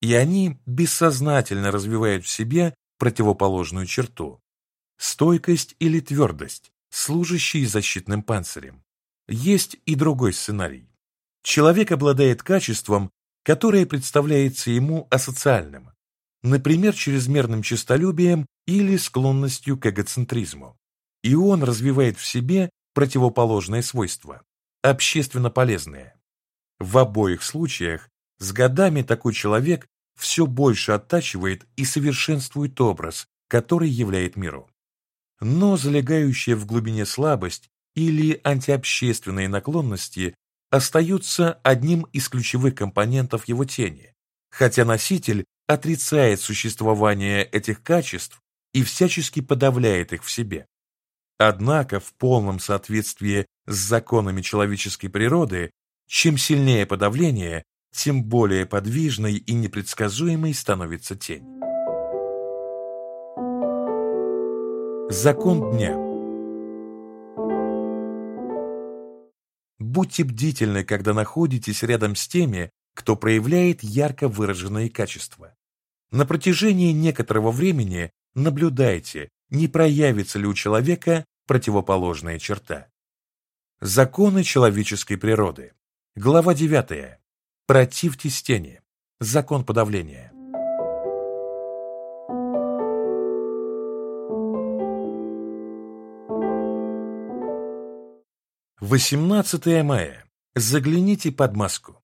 И они бессознательно развивают в себе противоположную черту – стойкость или твердость, служащие защитным панцирем. Есть и другой сценарий. Человек обладает качеством, которое представляется ему асоциальным, например, чрезмерным честолюбием или склонностью к эгоцентризму. И он развивает в себе противоположные свойства, общественно полезные. В обоих случаях с годами такой человек все больше оттачивает и совершенствует образ, который являет миру. Но залегающая в глубине слабость или антиобщественные наклонности остаются одним из ключевых компонентов его тени, хотя носитель отрицает существование этих качеств и всячески подавляет их в себе. Однако в полном соответствии с законами человеческой природы, чем сильнее подавление, тем более подвижной и непредсказуемой становится тень. Закон дня Будьте бдительны, когда находитесь рядом с теми, кто проявляет ярко выраженные качества. На протяжении некоторого времени наблюдайте, не проявится ли у человека противоположная черта. Законы человеческой природы. Глава 9. Противьтесь тени. Закон подавления. Восемнадцатое мая. Загляните под маску.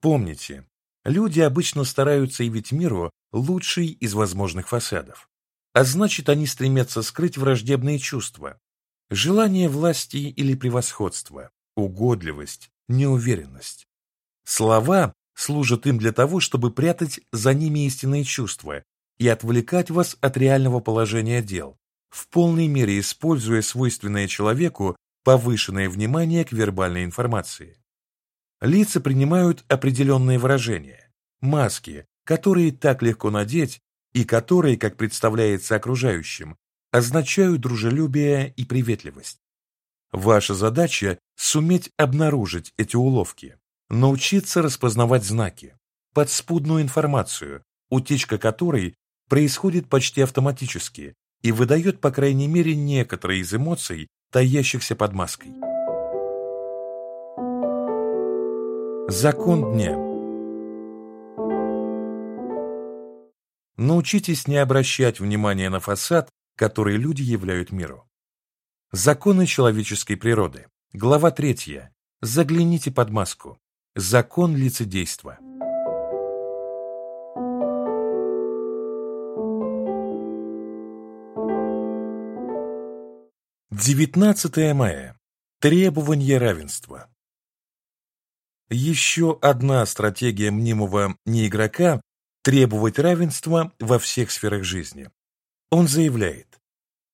Помните, люди обычно стараются явить миру лучший из возможных фасадов. А значит, они стремятся скрыть враждебные чувства, желание власти или превосходства, угодливость, неуверенность. Слова служат им для того, чтобы прятать за ними истинные чувства и отвлекать вас от реального положения дел, в полной мере используя свойственное человеку повышенное внимание к вербальной информации. Лица принимают определенные выражения, маски, которые так легко надеть и которые, как представляется окружающим, означают дружелюбие и приветливость. Ваша задача – суметь обнаружить эти уловки, научиться распознавать знаки, подспудную информацию, утечка которой происходит почти автоматически и выдает, по крайней мере, некоторые из эмоций, таящихся под маской. Закон дня Научитесь не обращать внимания на фасад, который люди являют миру. Законы человеческой природы. Глава 3. Загляните под маску. Закон лицедейства. Девятнадцатое мая. Требование равенства. Еще одна стратегия мнимого неигрока требовать равенства во всех сферах жизни. Он заявляет,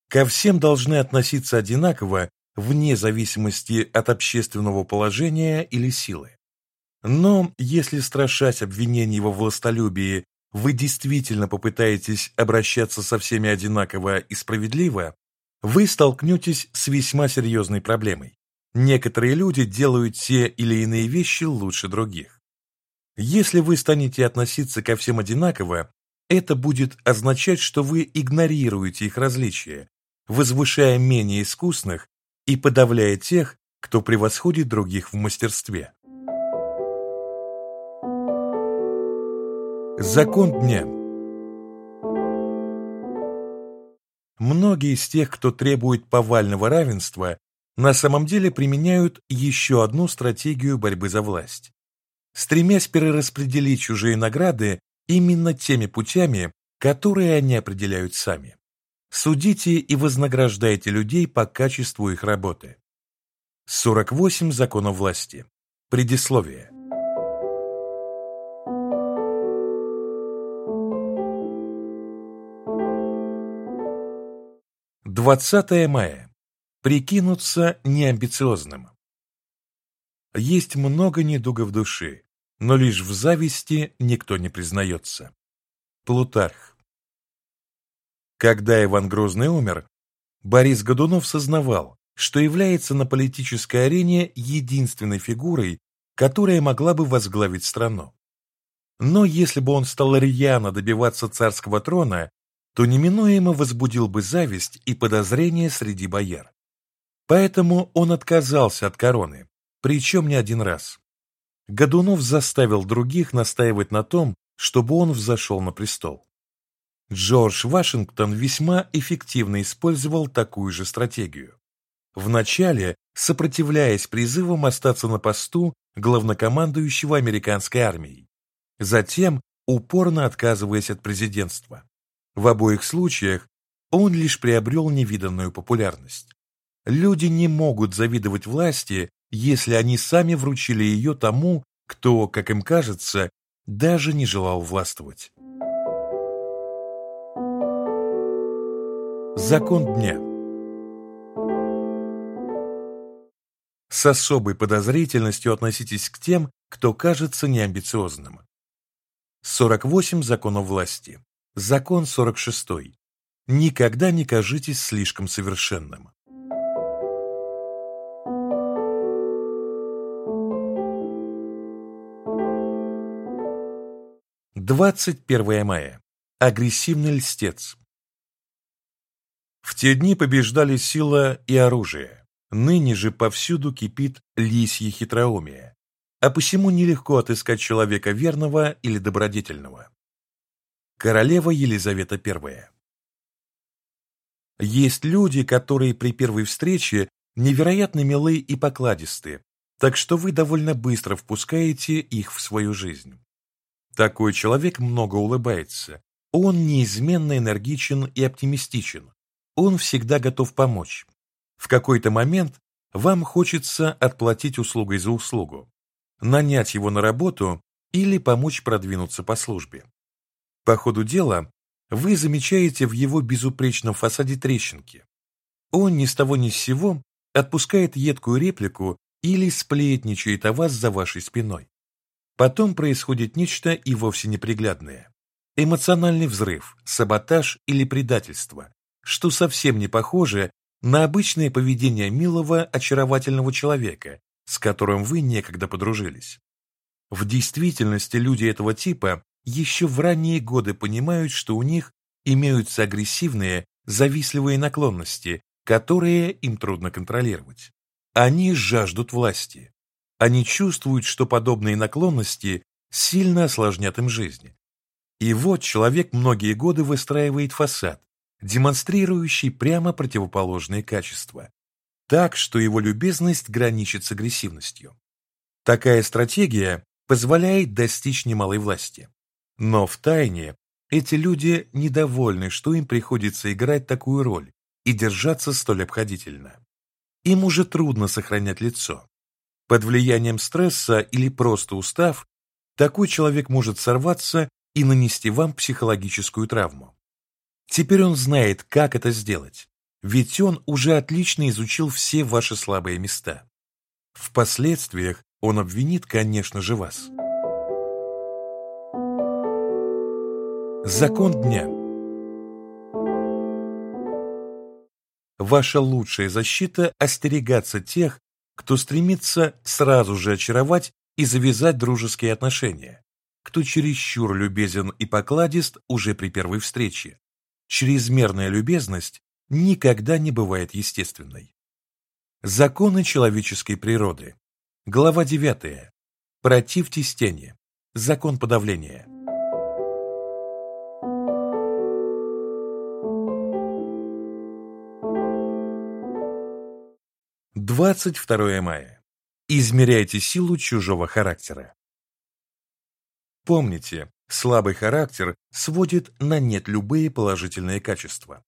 ко всем должны относиться одинаково вне зависимости от общественного положения или силы. Но если, страшась обвинений во властолюбии, вы действительно попытаетесь обращаться со всеми одинаково и справедливо, вы столкнетесь с весьма серьезной проблемой. Некоторые люди делают те или иные вещи лучше других. Если вы станете относиться ко всем одинаково, это будет означать, что вы игнорируете их различия возвышая менее искусных и подавляя тех, кто превосходит других в мастерстве. Закон дня Многие из тех, кто требует повального равенства, на самом деле применяют еще одну стратегию борьбы за власть. Стремясь перераспределить чужие награды именно теми путями, которые они определяют сами. Судите и вознаграждайте людей по качеству их работы. 48 законов власти. Предисловие. Двадцатое мая. Прикинуться неамбициозным. Есть много недугов души, но лишь в зависти никто не признается. Плутарх. Когда Иван Грозный умер, Борис Годунов сознавал, что является на политической арене единственной фигурой, которая могла бы возглавить страну. Но если бы он стал рьяно добиваться царского трона, то неминуемо возбудил бы зависть и подозрения среди бояр. Поэтому он отказался от короны, причем не один раз. Годунов заставил других настаивать на том, чтобы он взошел на престол. Джордж Вашингтон весьма эффективно использовал такую же стратегию. Вначале сопротивляясь призывам остаться на посту главнокомандующего американской армией, затем упорно отказываясь от президентства. В обоих случаях он лишь приобрел невиданную популярность. Люди не могут завидовать власти, если они сами вручили ее тому, кто, как им кажется, даже не желал властвовать. Закон дня С особой подозрительностью относитесь к тем, кто кажется неамбициозным. 48 законов власти. Закон 46. Никогда не кажитесь слишком совершенным. Двадцать первое мая. Агрессивный льстец. В те дни побеждали сила и оружие. Ныне же повсюду кипит лисье хитроумие, а посему нелегко отыскать человека верного или добродетельного. Королева Елизавета I Есть люди, которые при первой встрече невероятно милы и покладисты, так что вы довольно быстро впускаете их в свою жизнь. Такой человек много улыбается, он неизменно энергичен и оптимистичен, он всегда готов помочь. В какой-то момент вам хочется отплатить услугой за услугу, нанять его на работу или помочь продвинуться по службе. По ходу дела вы замечаете в его безупречном фасаде трещинки. Он ни с того ни с сего отпускает едкую реплику или сплетничает о вас за вашей спиной. Потом происходит нечто и вовсе неприглядное. Эмоциональный взрыв, саботаж или предательство, что совсем не похоже на обычное поведение милого, очаровательного человека, с которым вы некогда подружились. В действительности люди этого типа еще в ранние годы понимают, что у них имеются агрессивные, завистливые наклонности, которые им трудно контролировать. Они жаждут власти. Они чувствуют, что подобные наклонности сильно осложнят им жизнь. И вот человек многие годы выстраивает фасад, демонстрирующий прямо противоположные качества, так, что его любезность граничит с агрессивностью. Такая стратегия позволяет достичь немалой власти. Но в тайне эти люди недовольны, что им приходится играть такую роль и держаться столь обходительно. Им уже трудно сохранять лицо. Под влиянием стресса или просто устав, такой человек может сорваться и нанести вам психологическую травму. Теперь он знает, как это сделать, ведь он уже отлично изучил все ваши слабые места. В последствиях он обвинит, конечно же, вас. Закон дня Ваша лучшая защита – остерегаться тех, кто стремится сразу же очаровать и завязать дружеские отношения, кто чересчур любезен и покладист уже при первой встрече. Чрезмерная любезность никогда не бывает естественной. Законы человеческой природы. Глава 9. Противьтесь тени. Закон подавления. Двадцать второе мая. Измеряйте силу чужого характера. Помните, слабый характер сводит на нет любые положительные качества.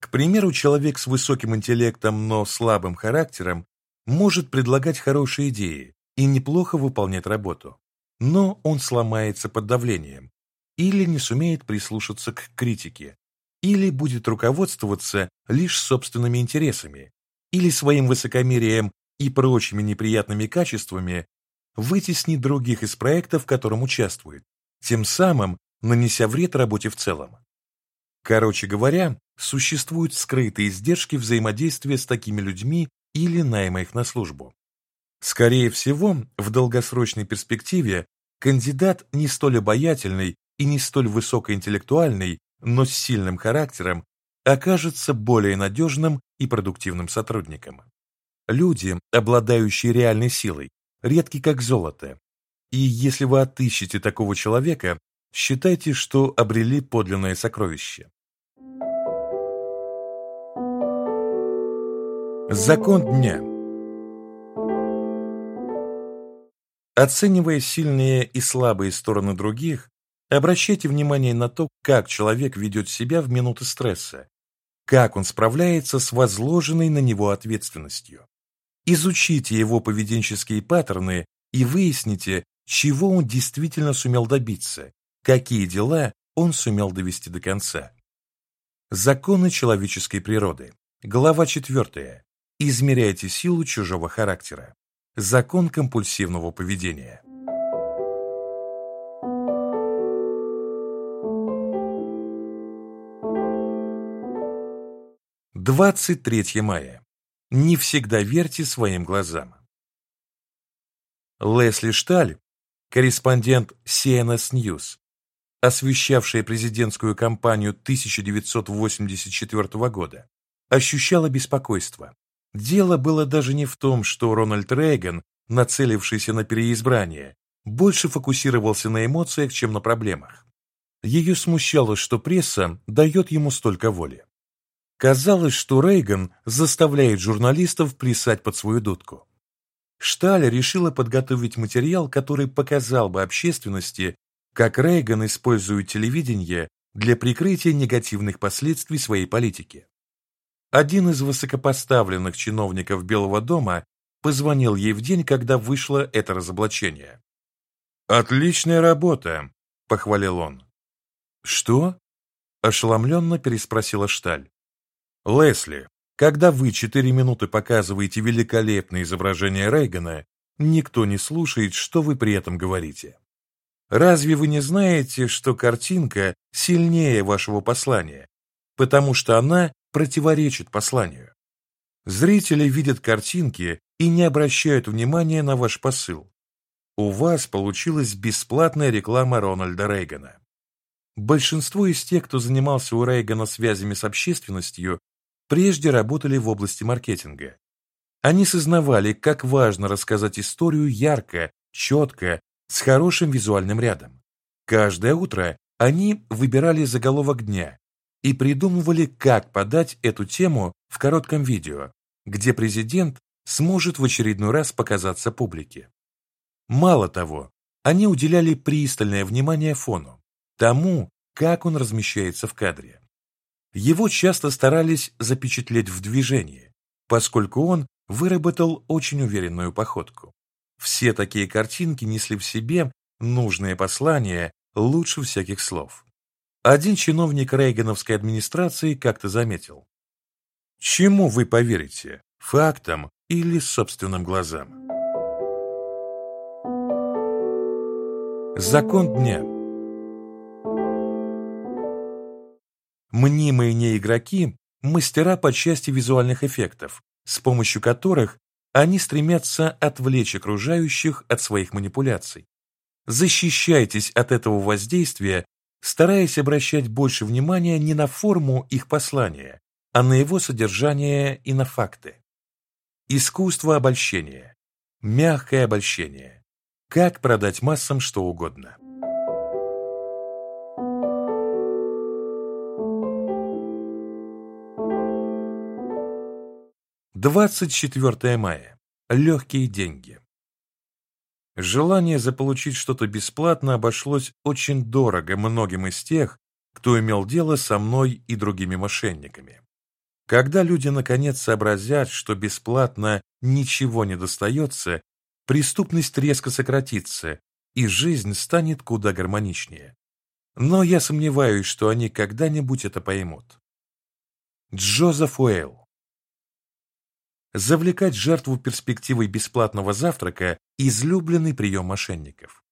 К примеру, человек с высоким интеллектом, но слабым характером может предлагать хорошие идеи и неплохо выполнять работу, но он сломается под давлением или не сумеет прислушаться к критике, или будет руководствоваться лишь собственными интересами, или своим высокомерием и прочими неприятными качествами вытеснит других из проекта, в котором участвует, тем самым нанеся вред работе в целом. Короче говоря, существуют скрытые издержки взаимодействия с такими людьми или найма их на службу. Скорее всего, в долгосрочной перспективе кандидат не столь обаятельный и не столь высокоинтеллектуальный, но с сильным характером, окажется более надежным и продуктивным сотрудником. Люди, обладающие реальной силой, редки как золото, и если вы отыщете такого человека, считайте, что обрели подлинное сокровище. Закон дня Оценивая сильные и слабые стороны других, обращайте внимание на то, как человек ведет себя в минуты стресса, как он справляется с возложенной на него ответственностью. Изучите его поведенческие паттерны и выясните, чего он действительно сумел добиться, какие дела он сумел довести до конца. Законы человеческой природы. Глава 4. Измеряйте силу чужого характера. Закон компульсивного поведения. Двадцать третье мая. Не всегда верьте своим глазам. Лесли Шталь, корреспондент CNS News, освещавшая президентскую кампанию 1984 года, ощущала беспокойство, Дело было даже не в том, что Рональд Рейган, нацелившийся на переизбрание, больше фокусировался на эмоциях, чем на проблемах. Ее смущало, что пресса дает ему столько воли. Казалось, что Рейган заставляет журналистов плясать под свою дудку. Шталь решила подготовить материал, который показал бы общественности, как Рейган использует телевидение для прикрытия негативных последствий своей политики. Один из высокопоставленных чиновников Белого дома позвонил ей в день, когда вышло это разоблачение. «Отличная работа», — похвалил он. «Что?» — ошеломленно переспросила Шталь. «Лесли, когда вы четыре минуты показываете великолепное изображение Рейгана, никто не слушает, что вы при этом говорите. Разве вы не знаете, что картинка сильнее вашего послания, потому что она противоречит посланию. Зрители видят картинки и не обращают внимания на ваш посыл. У вас получилась бесплатная реклама Рональда Рейгана. Большинство из тех, кто занимался у Рейгана связями с общественностью, прежде работали в области маркетинга. Они сознавали, как важно рассказать историю ярко, четко, с хорошим визуальным рядом. Каждое утро они выбирали заголовок дня и придумывали, как подать эту тему в коротком видео, где президент сможет в очередной раз показаться публике. Мало того, они уделяли пристальное внимание фону, тому, как он размещается в кадре. Его часто старались запечатлеть в движении, поскольку он выработал очень уверенную походку. Все такие картинки несли в себе нужное послание лучше всяких слов. Один чиновник Рейгановской администрации как-то заметил. Чему вы поверите, фактам или собственным глазам? Закон дня Мнимые неигроки – мастера по части визуальных эффектов, с помощью которых они стремятся отвлечь окружающих от своих манипуляций. Защищайтесь от этого воздействия стараясь обращать больше внимания не на форму их послания, а на его содержание и на факты. Искусство обольщения. Мягкое обольщение. Как продать массам что угодно. Двадцать четвертое мая. Легкие деньги. Желание заполучить что-то бесплатно обошлось очень дорого многим из тех, кто имел дело со мной и другими мошенниками. Когда люди наконец сообразят, что бесплатно ничего не достается, преступность резко сократится, и жизнь станет куда гармоничнее. Но я сомневаюсь, что они когда-нибудь это поймут. Джозеф Уэйл Завлекать жертву перспективой бесплатного завтрака – излюбленный прием мошенников.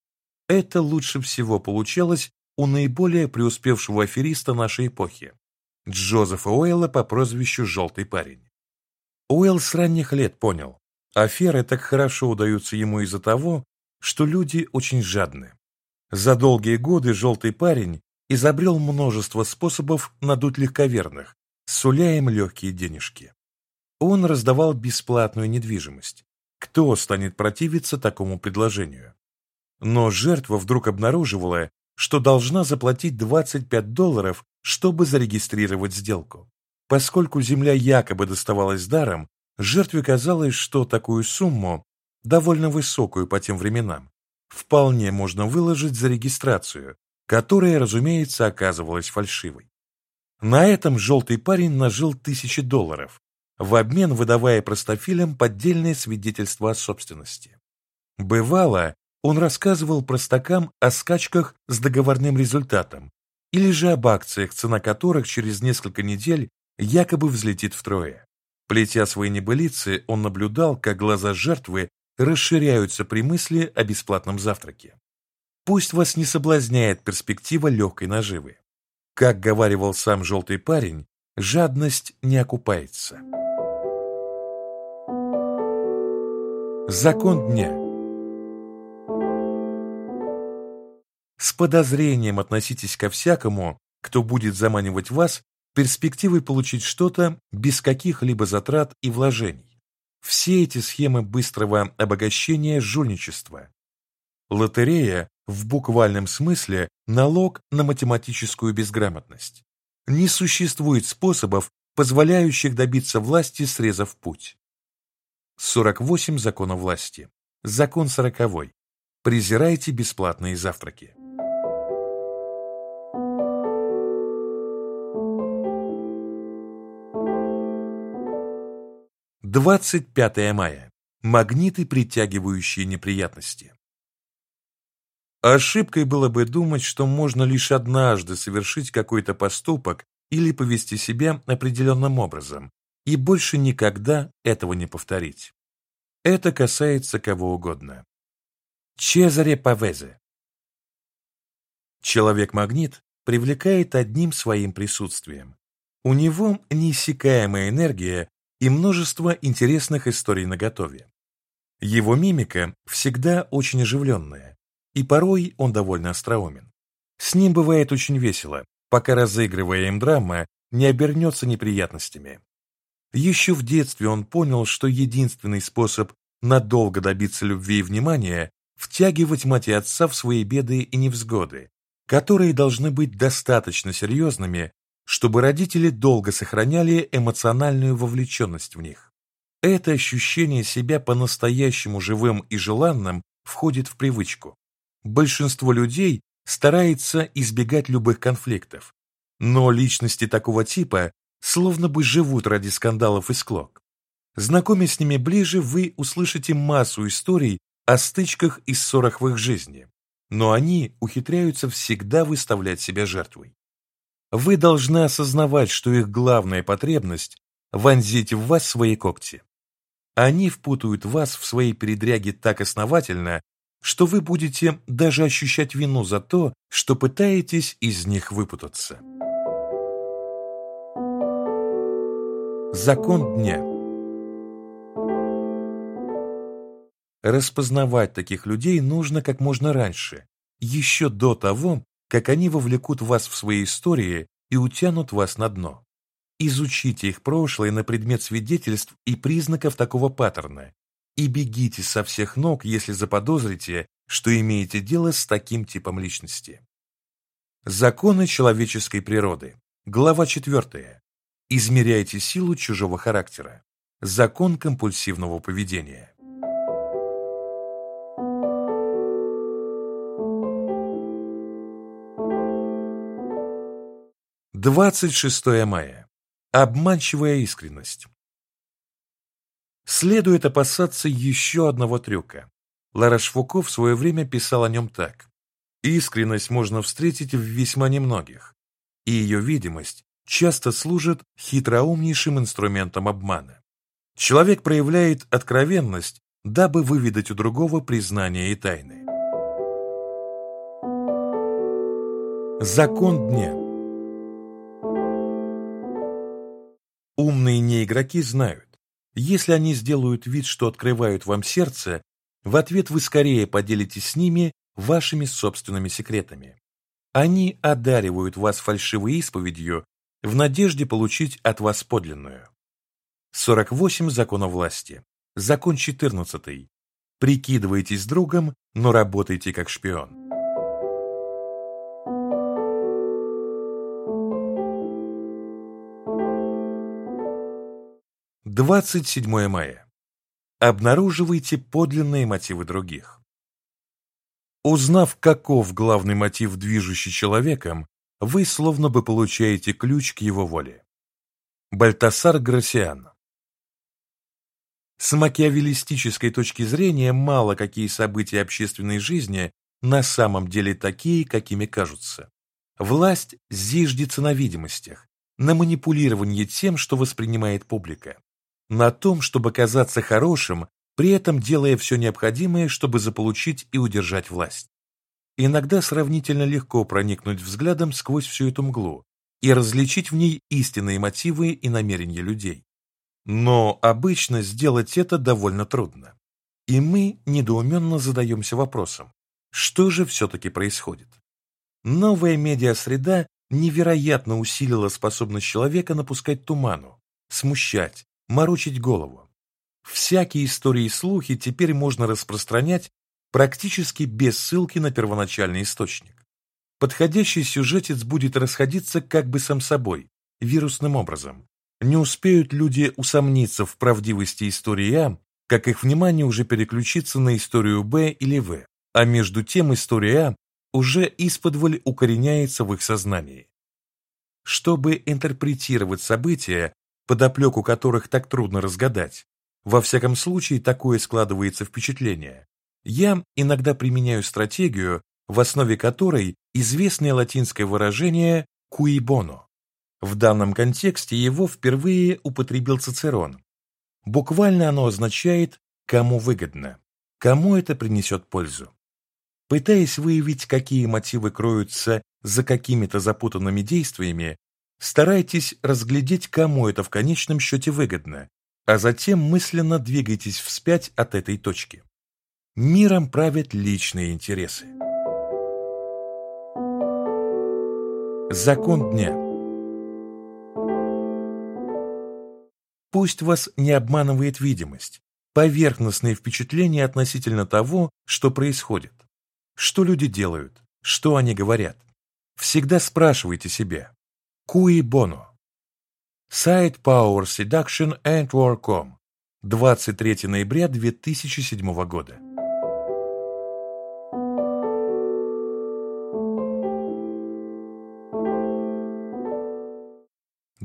Это лучше всего получалось у наиболее преуспевшего афериста нашей эпохи – Джозефа Уэлла по прозвищу «Желтый парень». Уэлл с ранних лет понял, аферы так хорошо удаются ему из-за того, что люди очень жадны. За долгие годы «Желтый парень» изобрел множество способов надуть легковерных, суля им легкие денежки. Он раздавал бесплатную недвижимость. Кто станет противиться такому предложению? Но жертва вдруг обнаруживала, что должна заплатить 25 долларов, чтобы зарегистрировать сделку. Поскольку земля якобы доставалась даром, жертве казалось, что такую сумму, довольно высокую по тем временам, вполне можно выложить за регистрацию, которая, разумеется, оказывалась фальшивой. На этом желтый парень нажил тысячи долларов, в обмен выдавая простофилям поддельные свидетельства о собственности. Бывало, он рассказывал простакам о скачках с договорным результатом или же об акциях, цена которых через несколько недель якобы взлетит втрое. Плетя свои небылицы, он наблюдал, как глаза жертвы расширяются при мысли о бесплатном завтраке. Пусть вас не соблазняет перспектива легкой наживы. Как говаривал сам желтый парень, жадность не окупается. Закон дня С подозрением относитесь ко всякому, кто будет заманивать вас перспективой получить что-то без каких-либо затрат и вложений. Все эти схемы быстрого обогащения – жульничество. Лотерея в буквальном смысле – налог на математическую безграмотность. Не существует способов, позволяющих добиться власти, срезав путь. 48 законов власти. Закон сороковой. Презирайте бесплатные завтраки. Двадцать пятое мая. Магниты, притягивающие неприятности. Ошибкой было бы думать, что можно лишь однажды совершить какой-то поступок или повести себя определенным образом, и больше никогда этого не повторить. Это касается кого угодно. Чезаре Павезе Человек-магнит привлекает одним своим присутствием. У него неиссякаемая энергия и множество интересных историй наготове. Его мимика всегда очень оживленная, и порой он довольно остроумен. С ним бывает очень весело, пока разыгрывая им драма не обернется неприятностями. Еще в детстве он понял, что единственный способ надолго добиться любви и внимания – втягивать мать и отца в свои беды и невзгоды, которые должны быть достаточно серьезными, чтобы родители долго сохраняли эмоциональную вовлеченность в них. Это ощущение себя по-настоящему живым и желанным входит в привычку. Большинство людей старается избегать любых конфликтов, но личности такого типа словно бы живут ради скандалов и склок. Знакомясь с ними ближе, вы услышите массу историй о стычках и ссорах в их жизни, но они ухитряются всегда выставлять себя жертвой. Вы должны осознавать, что их главная потребность – вонзить в вас свои когти. Они впутают вас в свои передряги так основательно, что вы будете даже ощущать вину за то, что пытаетесь из них выпутаться. Закон дня. Распознавать таких людей нужно как можно раньше, еще до того, как они вовлекут вас в свои истории и утянут вас на дно. изучите их прошлое на предмет свидетельств и признаков такого паттерна и бегите со всех ног, если заподозрите, что имеете дело с таким типом личности. Законы человеческой природы. Глава 4. Измеряйте силу чужого характера. Закон компульсивного поведения. Двадцать шестое мая. Обманчивая искренность. Следует опасаться еще одного трюка. Лараш в свое время писал о нем так. Искренность можно встретить в весьма немногих, и ее видимость часто служит хитроумнейшим инструментом обмана. Человек проявляет откровенность, дабы выведать у другого признание и тайны. Закон дня Умные неигроки знают, если они сделают вид, что открывают вам сердце, в ответ вы скорее поделитесь с ними вашими собственными секретами. Они одаривают вас фальшивой исповедью в надежде получить от вас подлинную. 48 законов власти. Закон 14. Прикидывайтесь другом, но работайте как шпион. Двадцать седьмое мая. Обнаруживайте подлинные мотивы других. Узнав, каков главный мотив, движущий человеком, вы словно бы получаете ключ к его воле. Бальтасар Грасиан с макиавеллистической точки зрения мало какие события общественной жизни на самом деле такие, какими кажутся. Власть зиждется на видимостях, на манипулировании тем, что воспринимает публика, на том, чтобы казаться хорошим, при этом делая все необходимое, чтобы заполучить и удержать власть. Иногда сравнительно легко проникнуть взглядом сквозь всю эту мглу и различить в ней истинные мотивы и намерения людей. Но обычно сделать это довольно трудно. И мы недоуменно задаемся вопросом, что же все-таки происходит? Новая медиасреда невероятно усилила способность человека напускать туману, смущать, морочить голову. Всякие истории и слухи теперь можно распространять практически без ссылки на первоначальный источник. Подходящий сюжетец будет расходиться как бы сам собой, вирусным образом, не успеют люди усомниться в правдивости истории А, как их внимание уже переключится на историю Б или В, а между тем история А уже исподволь укореняется в их сознании. Чтобы интерпретировать события, подоплеку которых так трудно разгадать, во всяком случае такое складывается впечатление, я иногда применяю стратегию, в основе которой известное латинское выражение «cui bono» В данном контексте его впервые употребил Цицерон. Буквально оно означает «кому выгодно», «кому это принесет пользу». Пытаясь выявить, какие мотивы кроются за какими-то запутанными действиями, старайтесь разглядеть, кому это в конечном счете выгодно, а затем мысленно двигайтесь вспять от этой точки. Миром правят личные интересы. Закон дня – Пусть вас не обманывает видимость, поверхностные впечатления относительно того, что происходит, что люди делают, что они говорят. Всегда спрашивайте себя «Cui bono?» Сайт Power Seduction and War.com 23 ноября 2007 года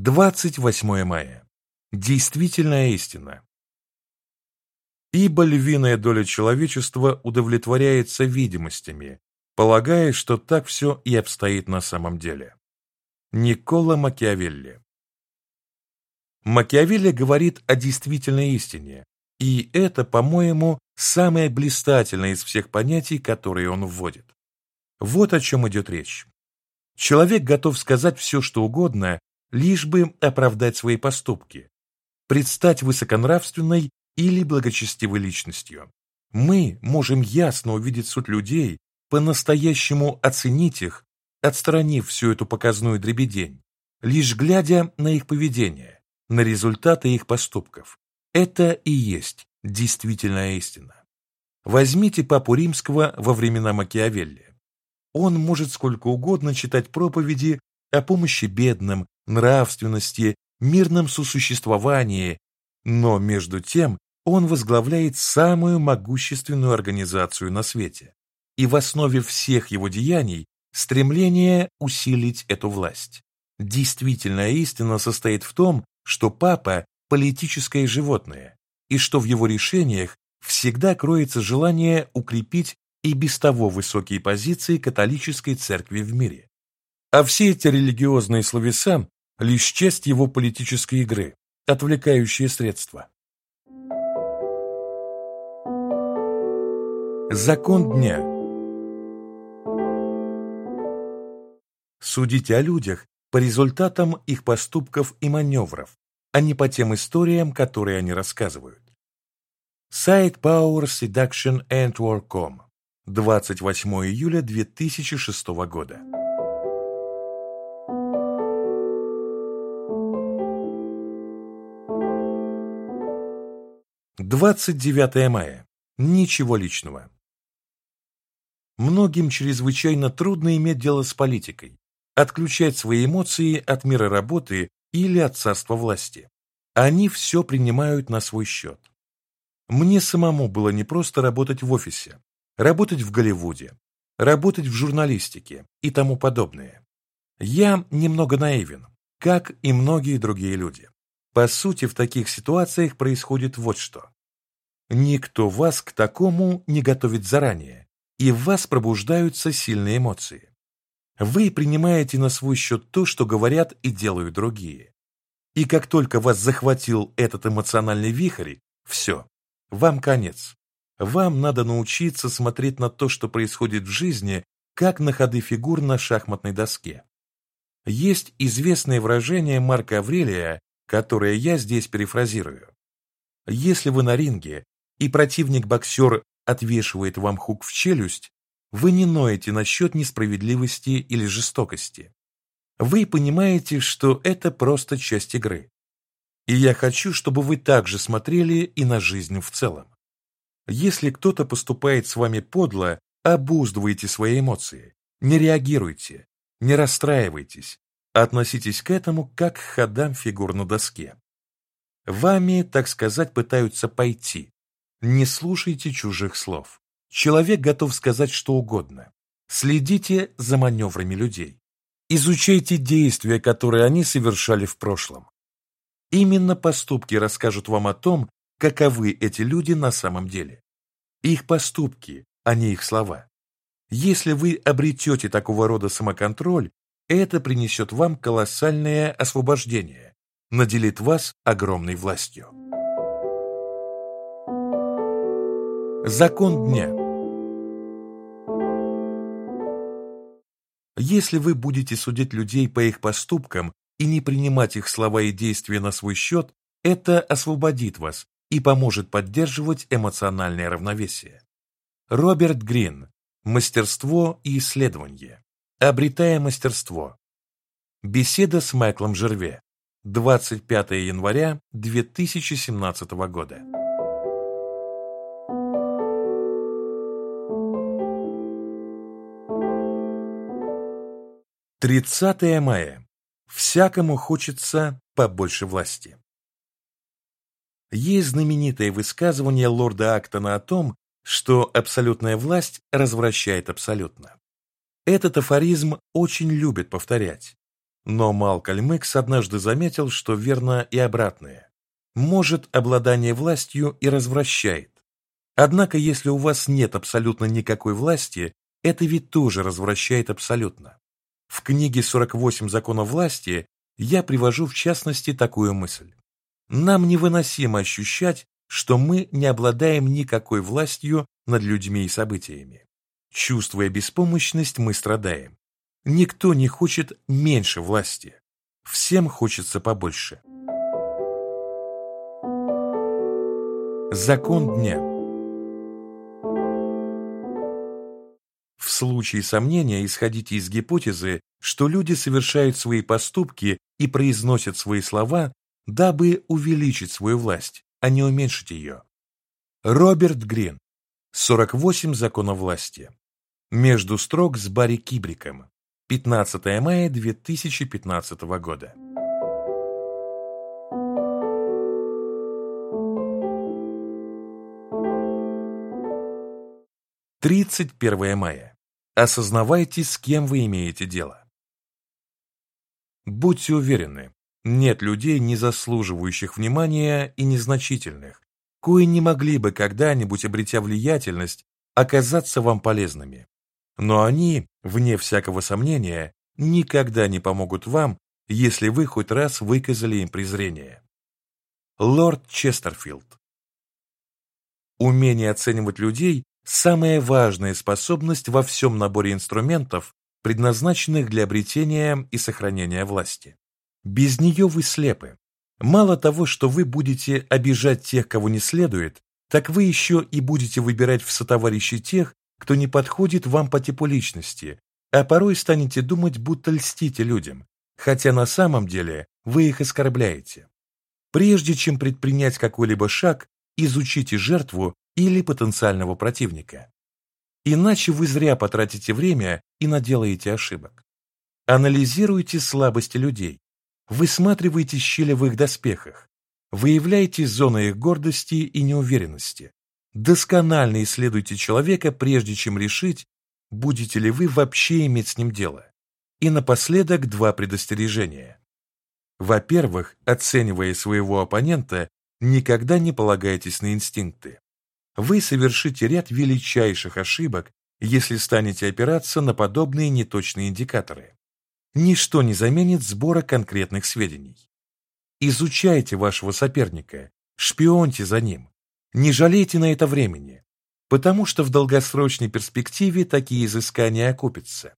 Двадцать восьмое мая Действительная истина. Ибо львиная доля человечества удовлетворяется видимостями, полагая, что так все и обстоит на самом деле. Никола Макиавелли Макиавелли говорит о действительной истине, и это, по-моему, самое блистательное из всех понятий, которые он вводит. Вот о чем идет речь. Человек готов сказать все, что угодно, лишь бы оправдать свои поступки, предстать высоконравственной или благочестивой личностью. Мы можем ясно увидеть суть людей, по-настоящему оценить их, отстранив всю эту показную дребедень, лишь глядя на их поведение, на результаты их поступков. Это и есть действительная истина. Возьмите папу римского во времена Макиавелли. Он может сколько угодно читать проповеди о помощи бедным, нравственности, мирном сосуществовании, но между тем он возглавляет самую могущественную организацию на свете. И в основе всех его деяний стремление усилить эту власть. Действительная истина состоит в том, что папа – политическое животное, и что в его решениях всегда кроется желание укрепить и без того высокие позиции католической церкви в мире. А все эти религиозные словеса – лишь часть его политической игры, отвлекающие средства. Закон дня Судите о людях по результатам их поступков и маневров, а не по тем историям, которые они рассказывают. Сайт Power Seduction and War.com 28 июля 2006 года. Двадцать девятое мая. Ничего личного. Многим чрезвычайно трудно иметь дело с политикой, отключать свои эмоции от мира работы или от царства власти. Они все принимают на свой счет. Мне самому было непросто работать в офисе, работать в Голливуде, работать в журналистике и тому подобное. Я немного наивен, как и многие другие люди. По сути, в таких ситуациях происходит вот что. Никто вас к такому не готовит заранее, и в вас пробуждаются сильные эмоции. Вы принимаете на свой счет то, что говорят и делают другие. И как только вас захватил этот эмоциональный вихрь, все, вам конец. Вам надо научиться смотреть на то, что происходит в жизни, как на ходы фигур на шахматной доске. Есть известное выражение Марка Аврелия, которое я здесь перефразирую. Если вы на ринге, и противник-боксер отвешивает вам хук в челюсть, вы не ноете насчет несправедливости или жестокости. Вы понимаете, что это просто часть игры. И я хочу, чтобы вы также смотрели и на жизнь в целом. Если кто-то поступает с вами подло, обуздывайте свои эмоции, не реагируйте, не расстраивайтесь, относитесь к этому как к ходам фигур на доске. Вами, так сказать, пытаются пойти. Не слушайте чужих слов. Человек готов сказать что угодно. Следите за маневрами людей. Изучайте действия, которые они совершали в прошлом. Именно поступки расскажут вам о том, каковы эти люди на самом деле. Их поступки, а не их слова. Если вы обретете такого рода самоконтроль, это принесет вам колоссальное освобождение, наделит вас огромной властью. Закон дня Если вы будете судить людей по их поступкам и не принимать их слова и действия на свой счет, это освободит вас и поможет поддерживать эмоциональное равновесие. Роберт Грин. Мастерство и исследование. Обретая мастерство. Беседа с Майклом Жерве. 25 января 2017 года. Тридцатое мая. Всякому хочется побольше власти. Есть знаменитое высказывание лорда Актона о том, что абсолютная власть развращает абсолютно. Этот афоризм очень любят повторять. Но Малкольм Икс однажды заметил, что верно и обратное. Может, обладание властью и развращает. Однако, если у вас нет абсолютно никакой власти, это ведь тоже развращает абсолютно. В книге «48 законов власти» я привожу в частности такую мысль. Нам невыносимо ощущать, что мы не обладаем никакой властью над людьми и событиями. Чувствуя беспомощность, мы страдаем. Никто не хочет меньше власти. Всем хочется побольше. Закон дня В случае сомнения исходите из гипотезы, что люди совершают свои поступки и произносят свои слова, дабы увеличить свою власть, а не уменьшить ее. Роберт Грин. 48 законов власти. Между строк с Барри Кибриком. 15 мая 2015 года. Тридцать первое мая. Осознавайте, с кем вы имеете дело. Будьте уверены, нет людей, не заслуживающих внимания и незначительных, кои не могли бы когда-нибудь, обретя влиятельность, оказаться вам полезными. Но они, вне всякого сомнения, никогда не помогут вам, если вы хоть раз выказали им презрение. Лорд Честерфилд Умение оценивать людей – самая важная способность во всем наборе инструментов, предназначенных для обретения и сохранения власти. Без нее вы слепы. Мало того, что вы будете обижать тех, кого не следует, так вы еще и будете выбирать в сотоварищи тех, кто не подходит вам по типу личности, а порой станете думать, будто льстите людям, хотя на самом деле вы их оскорбляете. Прежде чем предпринять какой-либо шаг, изучите жертву или потенциального противника. Иначе вы зря потратите время и наделаете ошибок. Анализируйте слабости людей, высматривайте щели в их доспехах, выявляйте зоны их гордости и неуверенности, досконально исследуйте человека, прежде чем решить, будете ли вы вообще иметь с ним дело. И напоследок два предостережения. Во-первых, оценивая своего оппонента, никогда не полагайтесь на инстинкты вы совершите ряд величайших ошибок, если станете опираться на подобные неточные индикаторы. Ничто не заменит сбора конкретных сведений. Изучайте вашего соперника, шпионьте за ним, не жалейте на это времени, потому что в долгосрочной перспективе такие изыскания окупятся.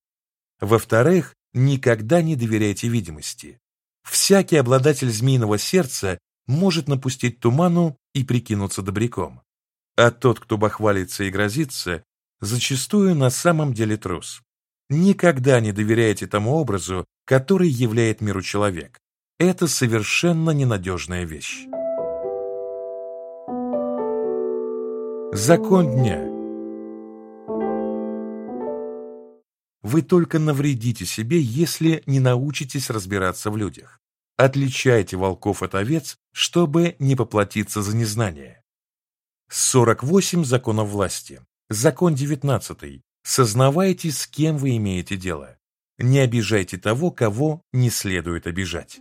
Во-вторых, никогда не доверяйте видимости. Всякий обладатель змеиного сердца может напустить туману и прикинуться добряком. А тот, кто бахвалится и грозится, зачастую на самом деле трус. Никогда не доверяйте тому образу, который являет миру человек. Это совершенно ненадежная вещь. Закон дня Вы только навредите себе, если не научитесь разбираться в людях. Отличайте волков от овец, чтобы не поплатиться за незнание. 48 законов власти. Закон 19. Сознавайте, с кем вы имеете дело. Не обижайте того, кого не следует обижать.